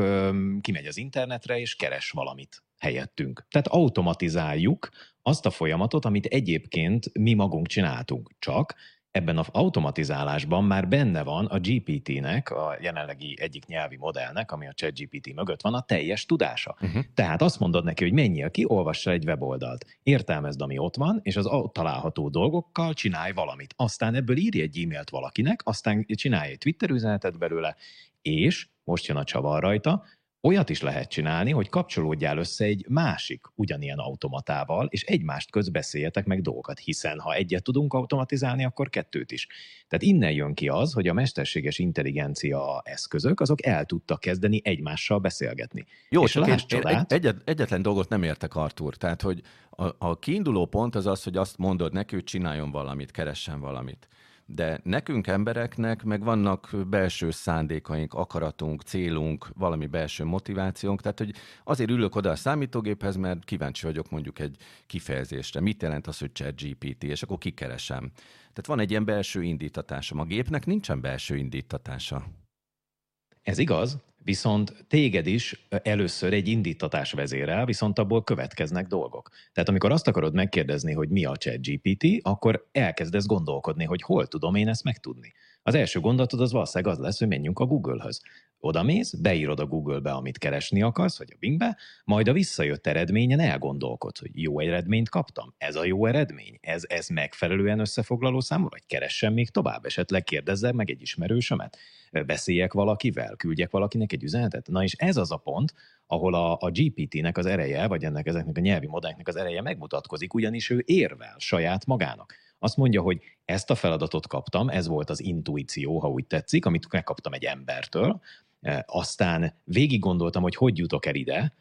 kimegy az internetre és keres valamit helyettünk. Tehát automatizáljuk azt a folyamatot, amit egyébként mi magunk csináltunk, csak ebben az automatizálásban már benne van a GPT-nek, a jelenlegi egyik nyelvi modellnek, ami a ChatGPT mögött van, a teljes tudása. Uh-huh. Tehát azt mondod neki, hogy menjél ki, olvassa egy weboldalt, értelmezd, ami ott van, és az ott található dolgokkal csinálj valamit. Aztán ebből írj egy e-mailt valakinek, aztán csinálj egy Twitter üzenetet belőle, és most jön a csavar rajta, Olyat is lehet csinálni, hogy kapcsolódjál össze egy másik ugyanilyen automatával, és egymást közbeszéljetek meg dolgokat, hiszen ha egyet tudunk automatizálni, akkor kettőt is. Tehát innen jön ki az, hogy a mesterséges intelligencia eszközök, azok el tudtak kezdeni egymással beszélgetni. Jó, és csak én, csodát, egy, egyet, egyetlen dolgot nem értek, Artur. Tehát, hogy a, a kiinduló pont az az, hogy azt mondod neki, hogy csináljon valamit, keressen valamit de nekünk embereknek meg vannak belső szándékaink, akaratunk, célunk, valami belső motivációnk, tehát hogy azért ülök oda a számítógéphez, mert kíváncsi vagyok mondjuk egy kifejezésre. Mit jelent az, hogy chat GPT, és akkor kikeresem. Tehát van egy ilyen belső indítatásom. A gépnek nincsen belső indítatása. Ez igaz, viszont téged is először egy indítatás vezérel, viszont abból következnek dolgok. Tehát amikor azt akarod megkérdezni, hogy mi a chat GPT, akkor elkezdesz gondolkodni, hogy hol tudom én ezt megtudni. Az első gondolatod az valószínűleg az lesz, hogy menjünk a Google-höz. Oda mész, beírod a Google-be, amit keresni akarsz, vagy a Bing-be, majd a visszajött eredményen elgondolkodsz, hogy jó eredményt kaptam, ez a jó eredmény, ez, ez megfelelően összefoglaló számol, vagy keressen még tovább, esetleg kérdezzel meg egy ismerősömet, beszéljek valakivel, küldjek valakinek egy üzenetet. Na és ez az a pont, ahol a, a GPT-nek az ereje, vagy ennek ezeknek a nyelvi modelleknek az ereje megmutatkozik, ugyanis ő érvel saját magának. Azt mondja, hogy ezt a feladatot kaptam, ez volt az intuíció, ha úgy tetszik, amit megkaptam egy embertől, aztán végig gondoltam, hogy hogy jutok el ide,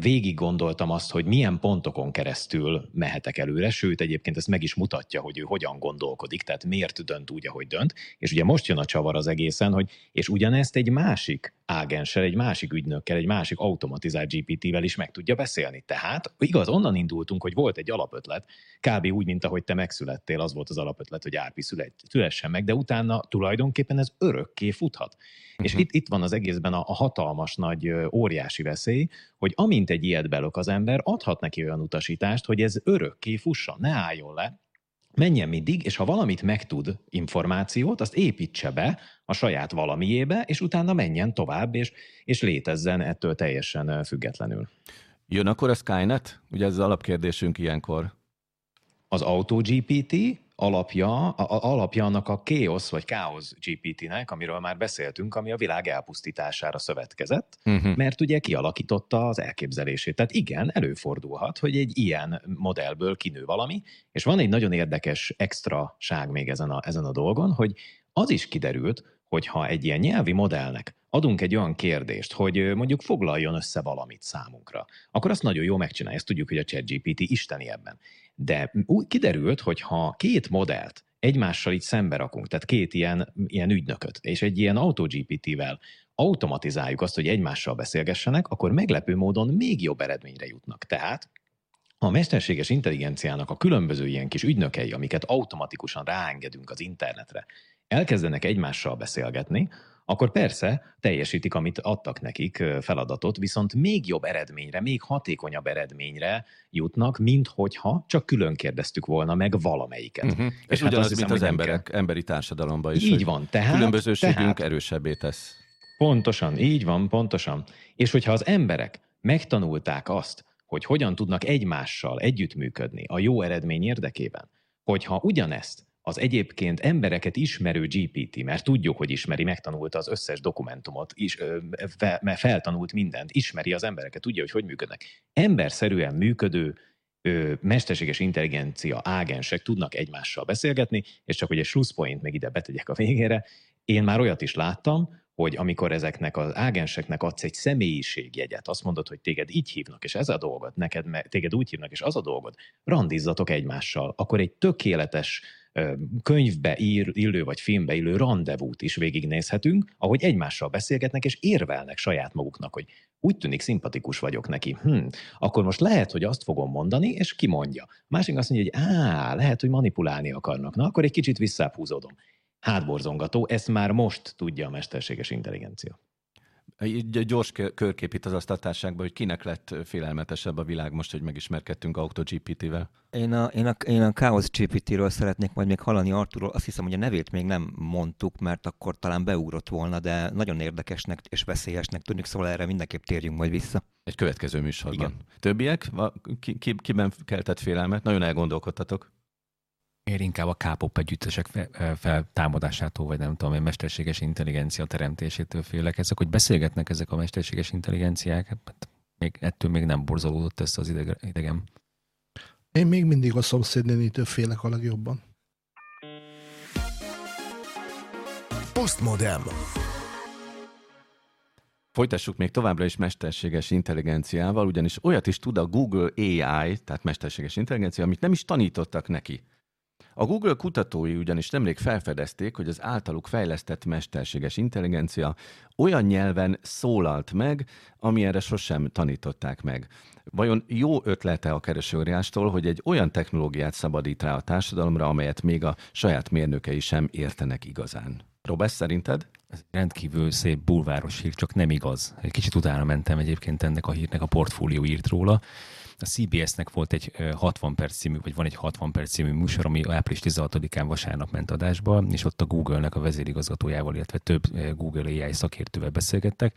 végig gondoltam azt, hogy milyen pontokon keresztül mehetek előre, sőt egyébként ezt meg is mutatja, hogy ő hogyan gondolkodik, tehát miért dönt úgy, ahogy dönt, és ugye most jön a csavar az egészen, hogy és ugyanezt egy másik ágenssel, egy másik ügynökkel, egy másik automatizált GPT-vel is meg tudja beszélni. Tehát igaz, onnan indultunk, hogy volt egy alapötlet, kb. úgy, mint ahogy te megszülettél, az volt az alapötlet, hogy Árpi szülessen meg, de utána tulajdonképpen ez örökké futhat. Uh-huh. És mhm. itt, itt van az egészben a, a hatalmas nagy óriási veszély, hogy amint egy ilyet belök az ember, adhat neki olyan utasítást, hogy ez örökké fussa, ne álljon le, menjen mindig, és ha valamit megtud információt, azt építse be a saját valamiébe, és utána menjen tovább, és, és létezzen ettől teljesen függetlenül. Jön akkor a Skynet? Ugye ez az alapkérdésünk ilyenkor. Az AutoGPT alapja, a, alapja annak a Chaos vagy Chaos GPT-nek, amiről már beszéltünk, ami a világ elpusztítására szövetkezett, uh-huh. mert ugye kialakította az elképzelését. Tehát igen, előfordulhat, hogy egy ilyen modellből kinő valami, és van egy nagyon érdekes extra ság még ezen a, ezen a dolgon, hogy az is kiderült, hogyha egy ilyen nyelvi modellnek adunk egy olyan kérdést, hogy mondjuk foglaljon össze valamit számunkra, akkor azt nagyon jó megcsinálja. Ezt tudjuk, hogy a ChatGPT isteni ebben. De kiderült, hogy ha két modellt egymással így szembe rakunk, tehát két ilyen, ilyen ügynököt, és egy ilyen AutoGPT-vel automatizáljuk azt, hogy egymással beszélgessenek, akkor meglepő módon még jobb eredményre jutnak. Tehát a mesterséges intelligenciának a különböző ilyen kis ügynökei, amiket automatikusan ráengedünk az internetre, elkezdenek egymással beszélgetni, akkor persze teljesítik, amit adtak nekik feladatot, viszont még jobb eredményre, még hatékonyabb eredményre jutnak, mint hogyha csak külön kérdeztük volna meg valamelyiket. Uh-huh. És, és hát ugyanaz, mint az emberek, kell... emberi társadalomban is. Így van. Tehát, különbözőségünk tehát, erősebbé tesz. Pontosan, így van, pontosan. És hogyha az emberek megtanulták azt, hogy hogyan tudnak egymással együttműködni a jó eredmény érdekében, hogyha ugyanezt az egyébként embereket ismerő GPT, mert tudjuk, hogy ismeri, megtanulta az összes dokumentumot, is, fe, feltanult mindent, ismeri az embereket, tudja, hogy hogy működnek. Emberszerűen működő ö, mesterséges intelligencia ágensek tudnak egymással beszélgetni, és csak hogy egy slusszpoint meg ide betegyek a végére, én már olyat is láttam, hogy amikor ezeknek az ágenseknek adsz egy személyiségjegyet, azt mondod, hogy téged így hívnak, és ez a dolgod, neked téged úgy hívnak, és az a dolgod, randizzatok egymással, akkor egy tökéletes könyvbe ír, illő vagy filmbe illő rendezvút is végignézhetünk, ahogy egymással beszélgetnek és érvelnek saját maguknak, hogy úgy tűnik szimpatikus vagyok neki. Hm, akkor most lehet, hogy azt fogom mondani, és kimondja. Másik azt mondja, hogy á, lehet, hogy manipulálni akarnak. Na, akkor egy kicsit visszáphúzódom. Hátborzongató, ezt már most tudja a mesterséges intelligencia. Egy gyors körkép itt az asztaltárságban, hogy kinek lett félelmetesebb a világ most, hogy megismerkedtünk AutoGPT-vel? Én a, én, a, én a Chaos GPT-ről szeretnék majd még hallani Arturról. Azt hiszem, hogy a nevét még nem mondtuk, mert akkor talán beugrott volna, de nagyon érdekesnek és veszélyesnek tűnik, szóval erre mindenképp térjünk majd vissza. Egy következő műsorban. Igen. Többiek? Ki, ki, kiben keltett félelmet? Nagyon elgondolkodtatok. Én inkább a K-pop együttesek feltámadásától, vagy nem tudom, a mesterséges intelligencia teremtésétől félek. Ezek, hogy beszélgetnek ezek a mesterséges intelligenciák, hát még, ettől még nem borzolódott össze az idegem. Én még mindig a szomszédnénitől félek a legjobban. Postmodem. Folytassuk még továbbra is mesterséges intelligenciával, ugyanis olyat is tud a Google AI, tehát mesterséges intelligencia, amit nem is tanítottak neki. A Google kutatói ugyanis nemrég felfedezték, hogy az általuk fejlesztett mesterséges intelligencia olyan nyelven szólalt meg, ami erre sosem tanították meg. Vajon jó ötlete a keresőriástól, hogy egy olyan technológiát szabadít rá a társadalomra, amelyet még a saját mérnökei sem értenek igazán? Robesz, szerinted? Ez rendkívül szép bulváros hír, csak nem igaz. Egy kicsit utána mentem egyébként ennek a hírnek, a portfólió írt róla. A CBS-nek volt egy 60 perc című, vagy van egy 60 perc című műsor, ami április 16-án vasárnap ment adásba, és ott a Google-nek a vezérigazgatójával, illetve több Google AI szakértővel beszélgettek,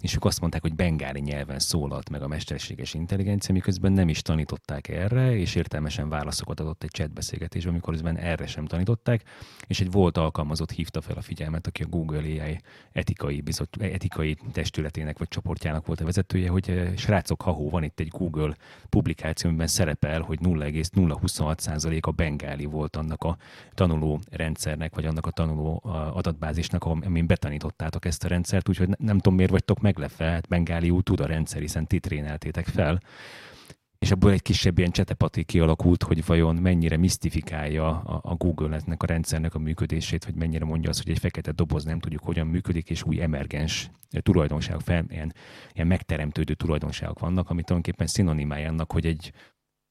és ők azt mondták, hogy bengáli nyelven szólalt meg a mesterséges intelligencia, miközben nem is tanították erre, és értelmesen válaszokat adott egy chatbeszélgetésben, amikor közben erre sem tanították, és egy volt alkalmazott hívta fel a figyelmet, aki a Google AI etikai, bizot, etikai testületének vagy csoportjának volt a vezetője, hogy srácok, ha van itt egy Google publikáció, amiben szerepel, hogy 0,026% a bengáli volt annak a tanuló rendszernek, vagy annak a tanuló adatbázisnak, amin betanítottátok ezt a rendszert, úgyhogy nem tudom, miért vagytok meglepve, hát bengáliú tud a rendszer, hiszen titréneltétek fel és ebből egy kisebb ilyen csetepati kialakult, hogy vajon mennyire misztifikálja a, a Google-nek a rendszernek a működését, vagy mennyire mondja azt, hogy egy fekete doboz nem tudjuk, hogyan működik, és új emergens tulajdonságok, fel, ilyen, ilyen megteremtődő tulajdonságok vannak, ami tulajdonképpen szinonimája annak, hogy egy,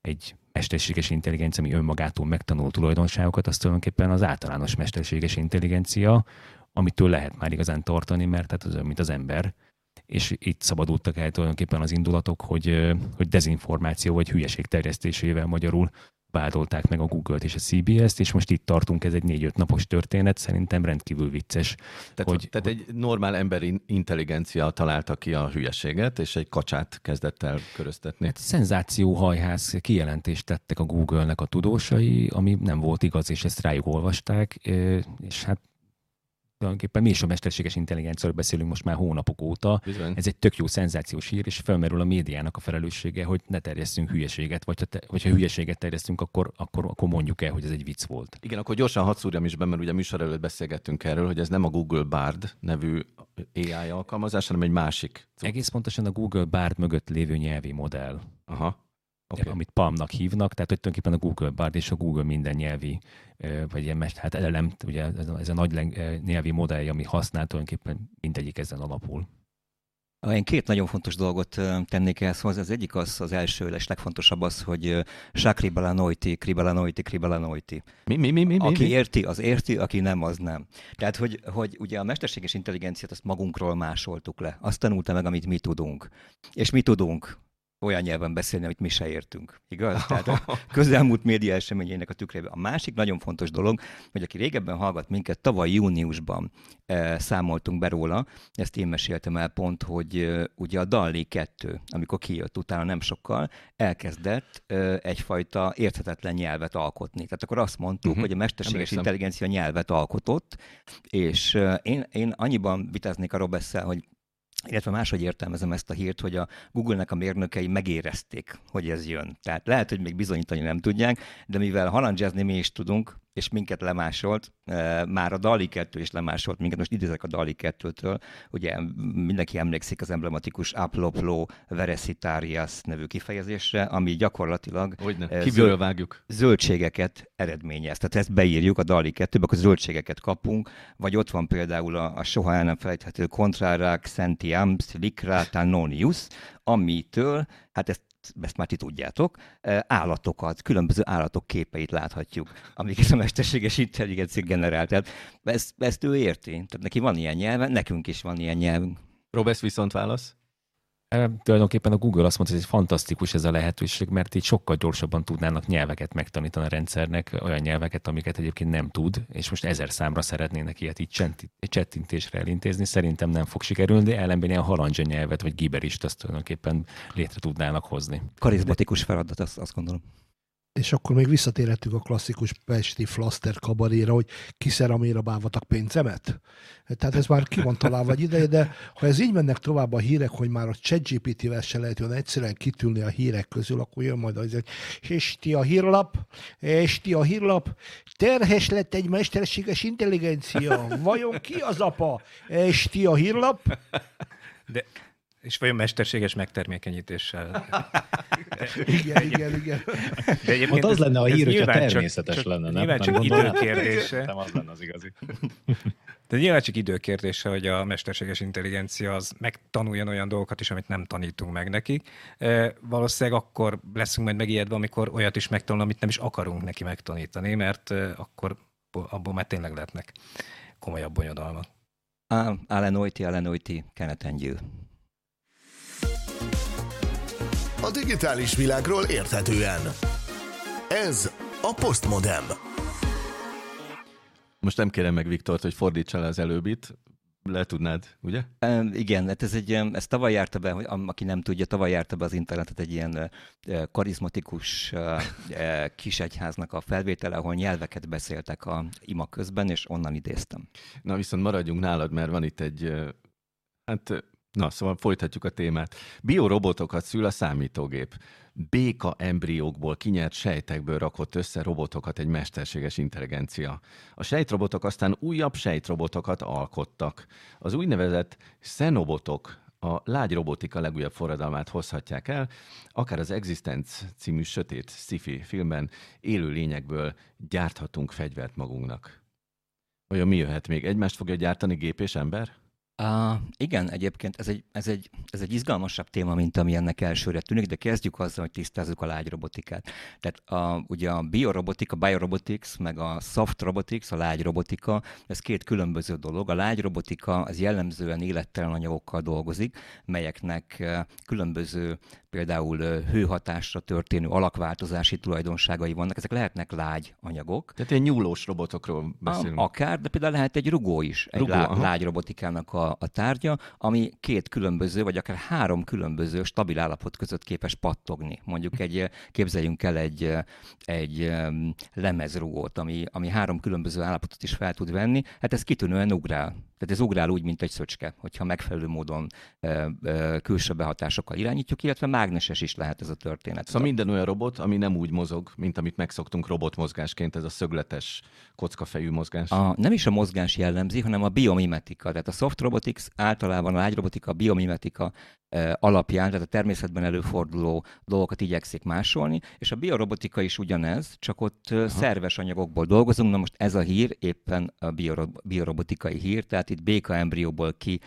egy mesterséges intelligencia, ami önmagától megtanul tulajdonságokat, az tulajdonképpen az általános mesterséges intelligencia, amitől lehet már igazán tartani, mert tehát az, mint az ember, és itt szabadultak el tulajdonképpen az indulatok, hogy, hogy dezinformáció vagy hülyeség terjesztésével magyarul vádolták meg a Google-t és a CBS-t, és most itt tartunk, ez egy négy-öt napos történet, szerintem rendkívül vicces. Tehát, hogy, tehát egy normál emberi intelligencia találta ki a hülyeséget, és egy kacsát kezdett el köröztetni. Hát szenzációhajház kijelentést tettek a Google-nek a tudósai, ami nem volt igaz, és ezt rájuk olvasták, és hát tulajdonképpen mi is a mesterséges intelligenciáról beszélünk most már hónapok óta. Bizony. Ez egy tök jó szenzációs hír, és felmerül a médiának a felelőssége, hogy ne terjesszünk hülyeséget, vagy ha, te, vagy ha hülyeséget terjesztünk, akkor, akkor, akkor mondjuk el, hogy ez egy vicc volt. Igen, akkor gyorsan hadd szúrjam is be, mert ugye műsor előtt beszélgettünk erről, hogy ez nem a Google Bard nevű AI alkalmazás, hanem egy másik. cucc. Egész pontosan a Google Bard mögött lévő nyelvi modell. Aha. Okay. Amit PAM-nak hívnak, tehát hogy tulajdonképpen a Google Bard és a Google minden nyelvi, vagy ilyen mest, hát elem, ugye ez a, ez a nagy nyelvi modellje, ami használ tulajdonképpen mindegyik ezen alapul. Én két nagyon fontos dolgot tennék ehhez hozzá. Az egyik az, az első és legfontosabb az, hogy kribalanoiti, kribalanoiti, kribalanoiti. Mi, mi, mi, mi, mi? Aki mi? érti, az érti, aki nem, az nem. Tehát, hogy, hogy ugye a mesterséges intelligenciát azt magunkról másoltuk le. Azt tanulta meg, amit mi tudunk. És mi tudunk olyan nyelven beszélni, amit mi se értünk. Igaz? Tehát a közelmúlt média eseményeinek a tükrében. A másik nagyon fontos dolog, hogy aki régebben hallgat minket, tavaly júniusban e, számoltunk be róla, ezt én meséltem el pont, hogy e, ugye a Dalli 2, amikor kijött utána nem sokkal, elkezdett e, egyfajta érthetetlen nyelvet alkotni. Tehát akkor azt mondtuk, uh-huh. hogy a mesterséges Emlékszem. intelligencia nyelvet alkotott, és e, én, én annyiban vitáznék a Robesszel, hogy illetve máshogy értelmezem ezt a hírt, hogy a Google-nek a mérnökei megérezték, hogy ez jön. Tehát lehet, hogy még bizonyítani nem tudják, de mivel halandzsázni mi is tudunk, és minket lemásolt, már a Dali 2 is lemásolt minket, most idézek a Dali 2-től, ugye mindenki emlékszik az emblematikus Aploplo Veresitarias nevű kifejezésre, ami gyakorlatilag Hogyne, zöld- vágjuk. zöldségeket eredményez. Tehát ezt beírjuk a DALI 2 akkor zöldségeket kapunk, vagy ott van például a, a soha el nem felejthető Contrarac Sentiams Licratanonius, amitől, hát ezt ezt már ti tudjátok, állatokat, különböző állatok képeit láthatjuk, amiket a mesterséges intelligencia generál. Tehát ezt, ezt ő érti. Tehát neki van ilyen nyelve, nekünk is van ilyen nyelvünk. Robesz viszont válasz? Tulajdonképpen a Google azt mondta, hogy ez fantasztikus ez a lehetőség, mert így sokkal gyorsabban tudnának nyelveket megtanítani a rendszernek, olyan nyelveket, amiket egyébként nem tud, és most ezer számra szeretnének ilyet így csettintésre elintézni. Szerintem nem fog sikerülni, de ellenben ilyen halandzsa nyelvet, vagy giberist azt tulajdonképpen létre tudnának hozni. Karizmatikus feladat, azt, azt gondolom. És akkor még visszatérhetünk a klasszikus pesti flaster kabaréra, hogy kiszeraméra bávatak pénzemet. Tehát ez már ki van találva egy ideje, de ha ez így mennek tovább a hírek, hogy már a ChatGPT-vel se lehet olyan egyszerűen kitűnni a hírek közül, akkor jön majd az, hogy és ti a hírlap, és ti a hírlap, terhes lett egy mesterséges intelligencia, vajon ki az apa? És ti a hírlap, De, és vajon mesterséges megtermékenyítéssel? igen, igen, igen. De egyébként Ott az ez- lenne a hír, hogyha természetes csak- lenne, nem? Nyilván Nem csak időkérdése. Szerintem az lenne az igazi. De nyilván csak időkérdése, hogy a mesterséges intelligencia az megtanuljon olyan dolgokat is, amit nem tanítunk meg nekik. E, valószínűleg akkor leszünk majd megijedve, amikor olyat is megtanul, amit nem is akarunk neki megtanítani, mert e, akkor abból már tényleg lehetnek komolyabb bonyodalmak. Á, Alenoiti, Alenoiti, Kenneth and you. A digitális világról érthetően. Ez a Postmodem. Most nem kérem meg Viktort, hogy fordítsa le az előbbit. Le tudnád, ugye? Um, igen, hát ez egy, ez tavaly járta be, aki nem tudja, tavaly járta be az internetet egy ilyen karizmatikus kisegyháznak a felvétele, ahol nyelveket beszéltek a ima közben, és onnan idéztem. Na viszont maradjunk nálad, mert van itt egy, hát, na szóval folytatjuk a témát. Biorobotokat szül a számítógép. Béka embriókból kinyert sejtekből rakott össze robotokat egy mesterséges intelligencia. A sejtrobotok aztán újabb sejtrobotokat alkottak. Az úgynevezett szenobotok a lágy robotika legújabb forradalmát hozhatják el, akár az Existence című sötét sci-fi filmben élő lényekből gyárthatunk fegyvert magunknak. Vajon mi jöhet még? Egymást fogja gyártani gép és ember? Uh, igen, egyébként ez egy, ez, egy, ez egy izgalmasabb téma, mint ami ennek elsőre tűnik, de kezdjük azzal, hogy tisztázzuk a lágyrobotikát. Tehát a, ugye a biorobotika, biorobotics, meg a soft robotics, a lágyrobotika, ez két különböző dolog. A lágyrobotika az jellemzően élettelen anyagokkal dolgozik, melyeknek eh, különböző például hőhatásra történő alakváltozási tulajdonságai vannak, ezek lehetnek lágy anyagok. Tehát ilyen nyúlós robotokról beszélünk. A, akár, de például lehet egy rugó is, egy rugó, lá, lágy robotikának a, a tárgya, ami két különböző, vagy akár három különböző stabil állapot között képes pattogni. Mondjuk egy, képzeljünk el egy, egy lemezrugót, ami, ami három különböző állapotot is fel tud venni, hát ez kitűnően ugrál. Tehát ez ugrál úgy, mint egy szöcske, hogyha megfelelő módon e, e, külső behatásokkal irányítjuk, illetve mágneses is lehet ez a történet. Szóval minden olyan robot, ami nem úgy mozog, mint amit megszoktunk robotmozgásként, ez a szögletes, kockafejű mozgás. A, nem is a mozgás jellemzi, hanem a biomimetika. Tehát a soft robotics általában a lágyrobotika, a biomimetika alapján, tehát a természetben előforduló dolgokat igyekszik másolni, és a biorobotika is ugyanez, csak ott Aha. szerves anyagokból dolgozunk. Na most ez a hír éppen a biorobotikai hír, tehát itt béka embrióból ki,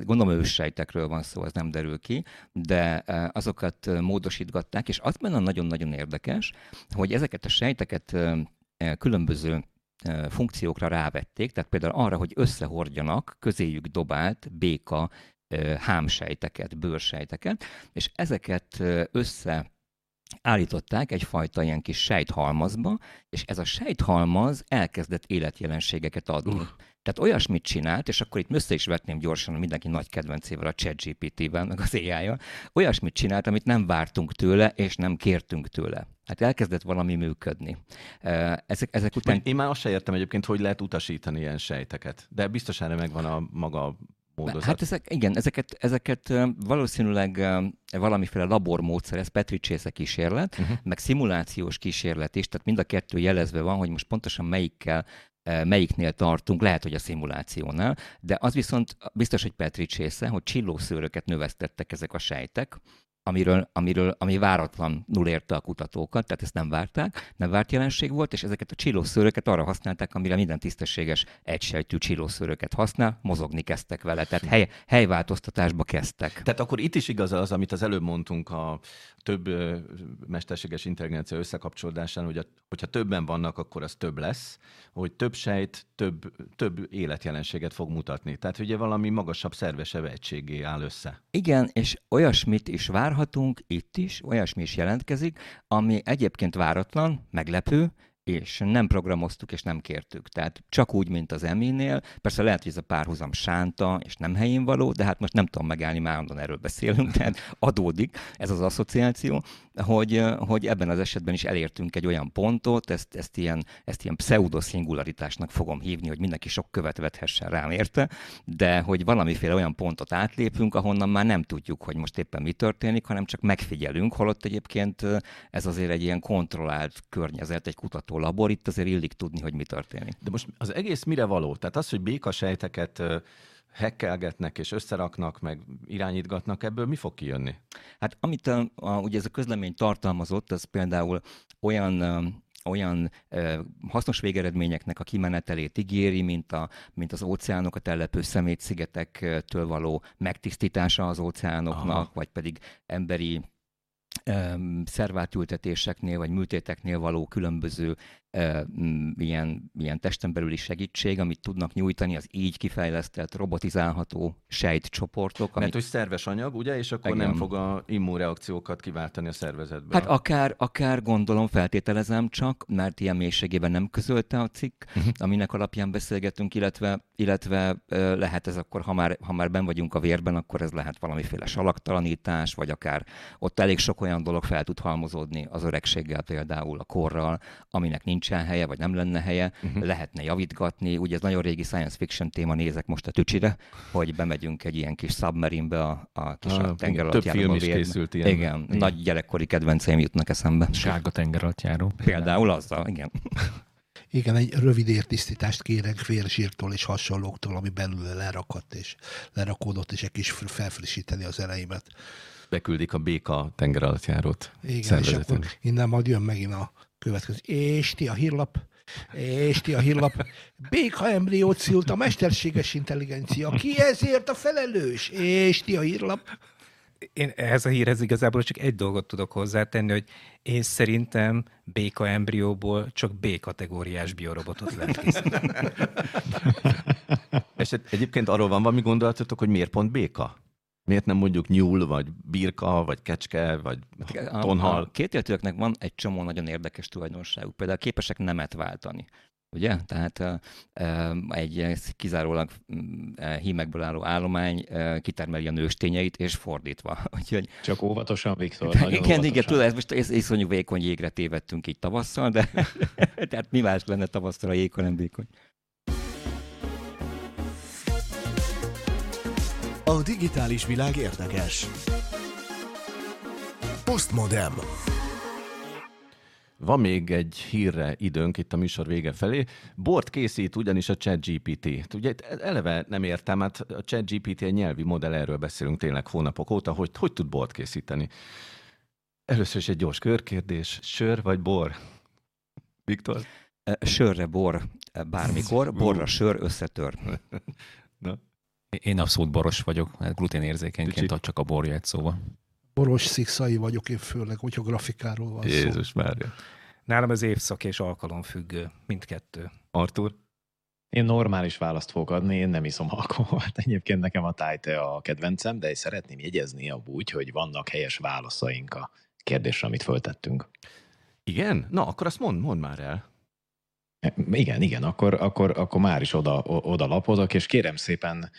gondolom őssejtekről van szó, ez nem derül ki, de azokat módosítgatták, és az benne nagyon-nagyon érdekes, hogy ezeket a sejteket különböző funkciókra rávették, tehát például arra, hogy összehordjanak közéjük dobált béka hámsejteket, bőrsejteket, és ezeket össze állították egyfajta ilyen kis sejthalmazba, és ez a sejthalmaz elkezdett életjelenségeket adni. Uh. Tehát olyasmit csinált, és akkor itt össze is vetném gyorsan mindenki nagy kedvencével, a ChatGPT-vel, meg az ai olyasmit csinált, amit nem vártunk tőle, és nem kértünk tőle. Hát elkezdett valami működni. Ezek, ezek után... Én már azt se értem egyébként, hogy lehet utasítani ilyen sejteket, de biztos erre megvan a maga módozat. Hát ezek, igen, ezeket, ezeket valószínűleg valamiféle labormódszer, ez Petricsésze kísérlet, uh-huh. meg szimulációs kísérlet is, tehát mind a kettő jelezve van, hogy most pontosan melyikkel melyiknél tartunk, lehet, hogy a szimulációnál, de az viszont biztos, hogy Petricsésze, hogy csillószőröket növesztettek ezek a sejtek, amiről, amiről, ami váratlanul érte a kutatókat, tehát ezt nem várták, nem várt jelenség volt, és ezeket a csillószőröket arra használták, amire minden tisztességes egysejtű csillószőröket használ, mozogni kezdtek vele, tehát hely, helyváltoztatásba kezdtek. Tehát akkor itt is igaz az, amit az előbb mondtunk a több mesterséges intelligencia összekapcsolódásán, hogy a, hogyha többen vannak, akkor az több lesz, hogy több sejt több, több életjelenséget fog mutatni. Tehát ugye valami magasabb szervesebb egységé áll össze. Igen, és olyasmit is vár, várhatunk itt is, olyasmi is jelentkezik, ami egyébként váratlan, meglepő, és nem programoztuk, és nem kértük. Tehát csak úgy, mint az Eminél. Persze lehet, hogy ez a párhuzam sánta, és nem helyén való, de hát most nem tudom megállni, már erről beszélünk, tehát adódik ez az asszociáció, hogy, hogy ebben az esetben is elértünk egy olyan pontot, ezt, ezt ilyen, ezt ilyen pseudo-szingularitásnak fogom hívni, hogy mindenki sok követ vethessen rám érte, de hogy valamiféle olyan pontot átlépünk, ahonnan már nem tudjuk, hogy most éppen mi történik, hanem csak megfigyelünk, holott egyébként ez azért egy ilyen kontrollált környezet, egy kutató labor, itt azért illik tudni, hogy mi történik. De most az egész mire való? Tehát az, hogy békasejteket hekkelgetnek és összeraknak, meg irányítgatnak, ebből mi fog kijönni? Hát amit a, a, ugye ez a közlemény tartalmazott, az például olyan olyan ö, hasznos végeredményeknek a kimenetelét ígéri, mint, a, mint az óceánokat ellepő szemétszigetektől való megtisztítása az óceánoknak, Aha. vagy pedig emberi szervátültetéseknél vagy műtéteknél való különböző ilyen, ilyen testen belüli segítség, amit tudnak nyújtani az így kifejlesztett, robotizálható sejtcsoportok. Mert hogy szerves anyag, ugye, és akkor igen. nem fog a immunreakciókat kiváltani a szervezetben. Hát akár, akár gondolom, feltételezem csak, mert ilyen mélységében nem közölte a cikk, uh-huh. aminek alapján beszélgetünk, illetve, illetve lehet ez akkor, ha már, ha már ben vagyunk a vérben, akkor ez lehet valamiféle salaktalanítás, vagy akár ott elég sok olyan dolog fel tud halmozódni az öregséggel például, a korral, aminek nincs nincsen helye, vagy nem lenne helye, uh-huh. lehetne javítgatni. Ugye ez nagyon régi science fiction téma, nézek most a tücsire, hogy bemegyünk egy ilyen kis submarine a, a kis ah, tenger alatt Több film is készült ilyen. Igen, igen, nagy gyerekkori kedvenceim jutnak eszembe. Sárga tenger alatt járó. Például azzal, igen. Igen, egy rövid értisztítást kérek vérzsírtól és hasonlóktól, ami belül lerakadt és lerakódott, és egy kis felfrissíteni az ereimet. Beküldik a béka tenger alatt járót. Igen, és akkor innen majd jön megint a Következő. És ti a hírlap, és ti a hírlap. Béka embriót szült a mesterséges intelligencia. Ki ezért a felelős? És ti a hírlap. Én ehhez a hírhez igazából csak egy dolgot tudok hozzátenni, hogy én szerintem béka embrióból csak B-kategóriás biorobotot lehet készíteni. És egyébként arról van valami gondolatotok, hogy miért pont béka? Miért nem mondjuk nyúl, vagy birka, vagy kecske, vagy tonhal? A kétéltőeknek van egy csomó nagyon érdekes tulajdonságuk. Például képesek nemet váltani. Ugye? Tehát egy kizárólag mm, hímekből álló állomány kitermeli a nőstényeit, és fordítva. Úgyhogy... Csak óvatosan, Viktor, Igen, óvatosan. igen, tudod, ez most ez iszonyú vékony jégre tévedtünk így tavasszal, de tehát mi más lenne tavasszal a jég, nem vékony. A digitális világ érdekes. Postmodem. Van még egy hírre időnk itt a műsor vége felé. Bort készít ugyanis a ChatGPT. Ugye eleve nem értem, hát a ChatGPT egy nyelvi modell, erről beszélünk tényleg hónapok óta, hogy hogy tud bort készíteni. Először is egy gyors körkérdés. Sör vagy bor? Viktor? Sörre bor bármikor, borra sör összetör. Na. Én abszolút boros vagyok, hát gluténérzékenyként ad csak a bor egy szóval. Boros szikszai vagyok én főleg, hogyha grafikáról van Jézus szó. Jézus Mária. Nálam az évszak és alkalom függő, mindkettő. Artur? Én normális választ fogok adni, én nem iszom alkoholt. Egyébként nekem a tájte a kedvencem, de szeretném jegyezni úgy, hogy vannak helyes válaszaink a kérdésre, amit föltettünk. Igen? Na, akkor azt mond, mond már el. Igen, igen, akkor, akkor, akkor már is oda, oda lapozok, és kérem szépen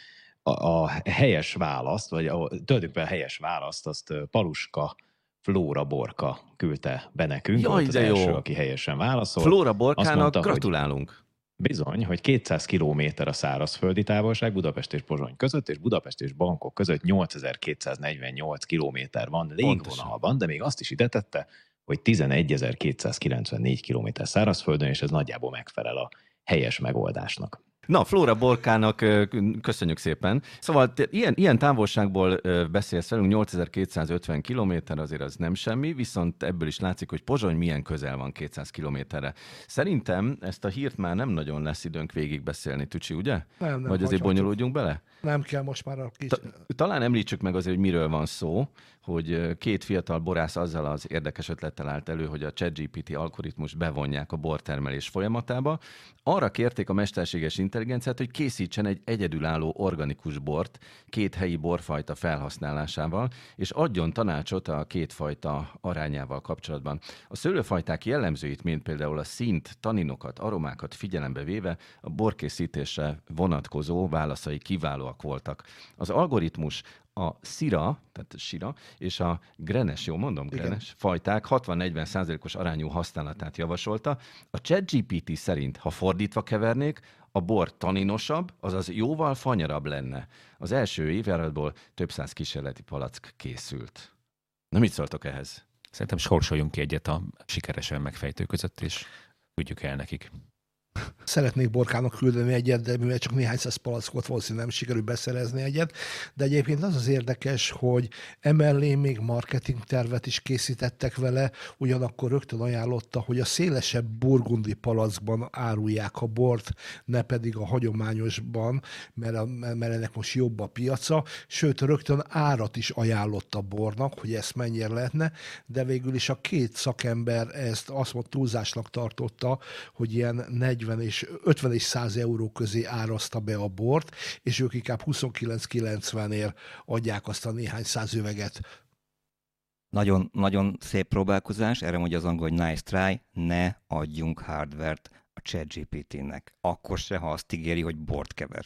a, a helyes választ, vagy a, tulajdonképpen a helyes választ, azt Paluska Flóra Borka küldte be nekünk. Jaj, volt az első, aki helyesen válaszolt. Flóra Borkának mondta, gratulálunk. Hogy bizony, hogy 200 km a szárazföldi távolság Budapest és Pozsony között, és Budapest és Bankok között 8248 km van légvonalban, de még azt is ide tette, hogy 11.294 km szárazföldön, és ez nagyjából megfelel a helyes megoldásnak. Na, Flóra Borkának köszönjük szépen. Szóval ilyen, ilyen távolságból beszélsz velünk, 8250 km, azért az nem semmi, viszont ebből is látszik, hogy Pozsony milyen közel van 200 kilométerre. Szerintem ezt a hírt már nem nagyon lesz időnk végigbeszélni, Tücsi, ugye? Nem, nem. Vagy azért bonyolódjunk bele? Nem kell most már a kis... Ta, talán említsük meg azért, hogy miről van szó, hogy két fiatal borász azzal az érdekes ötlettel állt elő, hogy a ChatGPT algoritmus bevonják a bortermelés folyamatába. Arra kérték a mesterséges intelligenciát, hogy készítsen egy egyedülálló organikus bort két helyi borfajta felhasználásával, és adjon tanácsot a két fajta arányával kapcsolatban. A szőlőfajták jellemzőit, mint például a szint, taninokat, aromákat figyelembe véve a borkészítésre vonatkozó válaszai kiválóak voltak. Az algoritmus a szira, tehát sira, és a grenes, jó mondom, grenes Igen. fajták 60-40 százalékos arányú használatát javasolta. A ChatGPT szerint, ha fordítva kevernék, a bor taninosabb, azaz jóval fanyarabb lenne. Az első évjáratból több száz kísérleti palack készült. Na mit szóltok ehhez? Szerintem sorsoljunk ki egyet a sikeresen megfejtő között, és küldjük el nekik. Szeretnék Borkának küldeni egyet, de mivel csak néhány száz palackot valószínűleg nem sikerül beszerezni egyet. De egyébként az az érdekes, hogy emellé még marketing tervet is készítettek vele, ugyanakkor rögtön ajánlotta, hogy a szélesebb burgundi palackban árulják a bort, ne pedig a hagyományosban, mert, a, mert ennek most jobb a piaca, sőt rögtön árat is ajánlott a bornak, hogy ezt mennyire lehetne, de végül is a két szakember ezt azt mondta túlzásnak tartotta, hogy ilyen 40 40 és 50 és 100 euró közé árazta be a bort, és ők inkább 29-90-ért adják azt a néhány száz üveget. Nagyon, nagyon szép próbálkozás, erre mondja az angol, hogy nice try, ne adjunk hardvert a ChatGPT-nek. Akkor se, ha azt ígéri, hogy bort kever.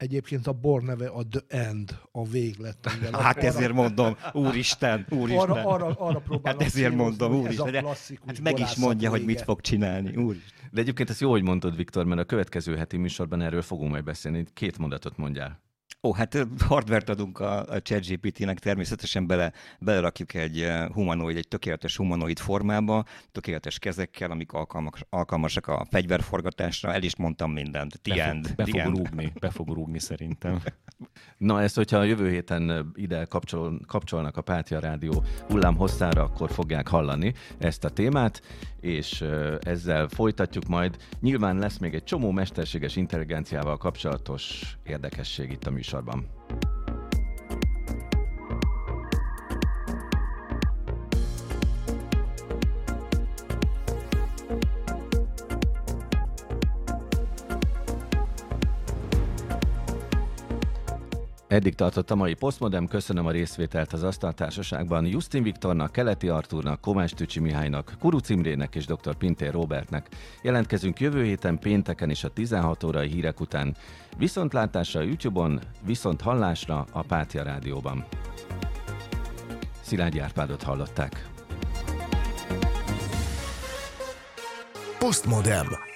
Egyébként a bor neve a The End, a véglet. Igen. Hát arra, ezért mondom, úristen, úristen. Arra, arra, arra hát ezért mondom, úristen. Hát meg is mondja, vége. hogy mit fog csinálni, úristen. De egyébként ezt jó, hogy mondtad, Viktor, mert a következő heti műsorban erről fogunk majd beszélni. Két mondatot mondjál. Ó, hát hardvert adunk a, a ChatGPT-nek, természetesen bele, belerakjuk egy humanoid, egy tökéletes humanoid formába, tökéletes kezekkel, amik alkalmas, alkalmasak a fegyverforgatásra, el is mondtam mindent. The be end. Fog, be fog rúgni, be fog rúgni szerintem. Na ezt, hogyha a jövő héten ide kapcsol, kapcsolnak a Pátia Rádió hullám hosszára, akkor fogják hallani ezt a témát, és ezzel folytatjuk majd. Nyilván lesz még egy csomó mesterséges intelligenciával kapcsolatos érdekesség itt a műsorban. Eddig tartott a mai Postmodem, köszönöm a részvételt az Asztaltársaságban Justin Viktornak, Keleti Artúrnak, Komács Tücsi Mihálynak, Kuruc Imrének és dr. Pintér Robertnek. Jelentkezünk jövő héten pénteken és a 16 órai hírek után. Viszontlátásra a YouTube-on, viszont hallásra a Pátia Rádióban. Szilágyi Árpádot hallották. Postmodem.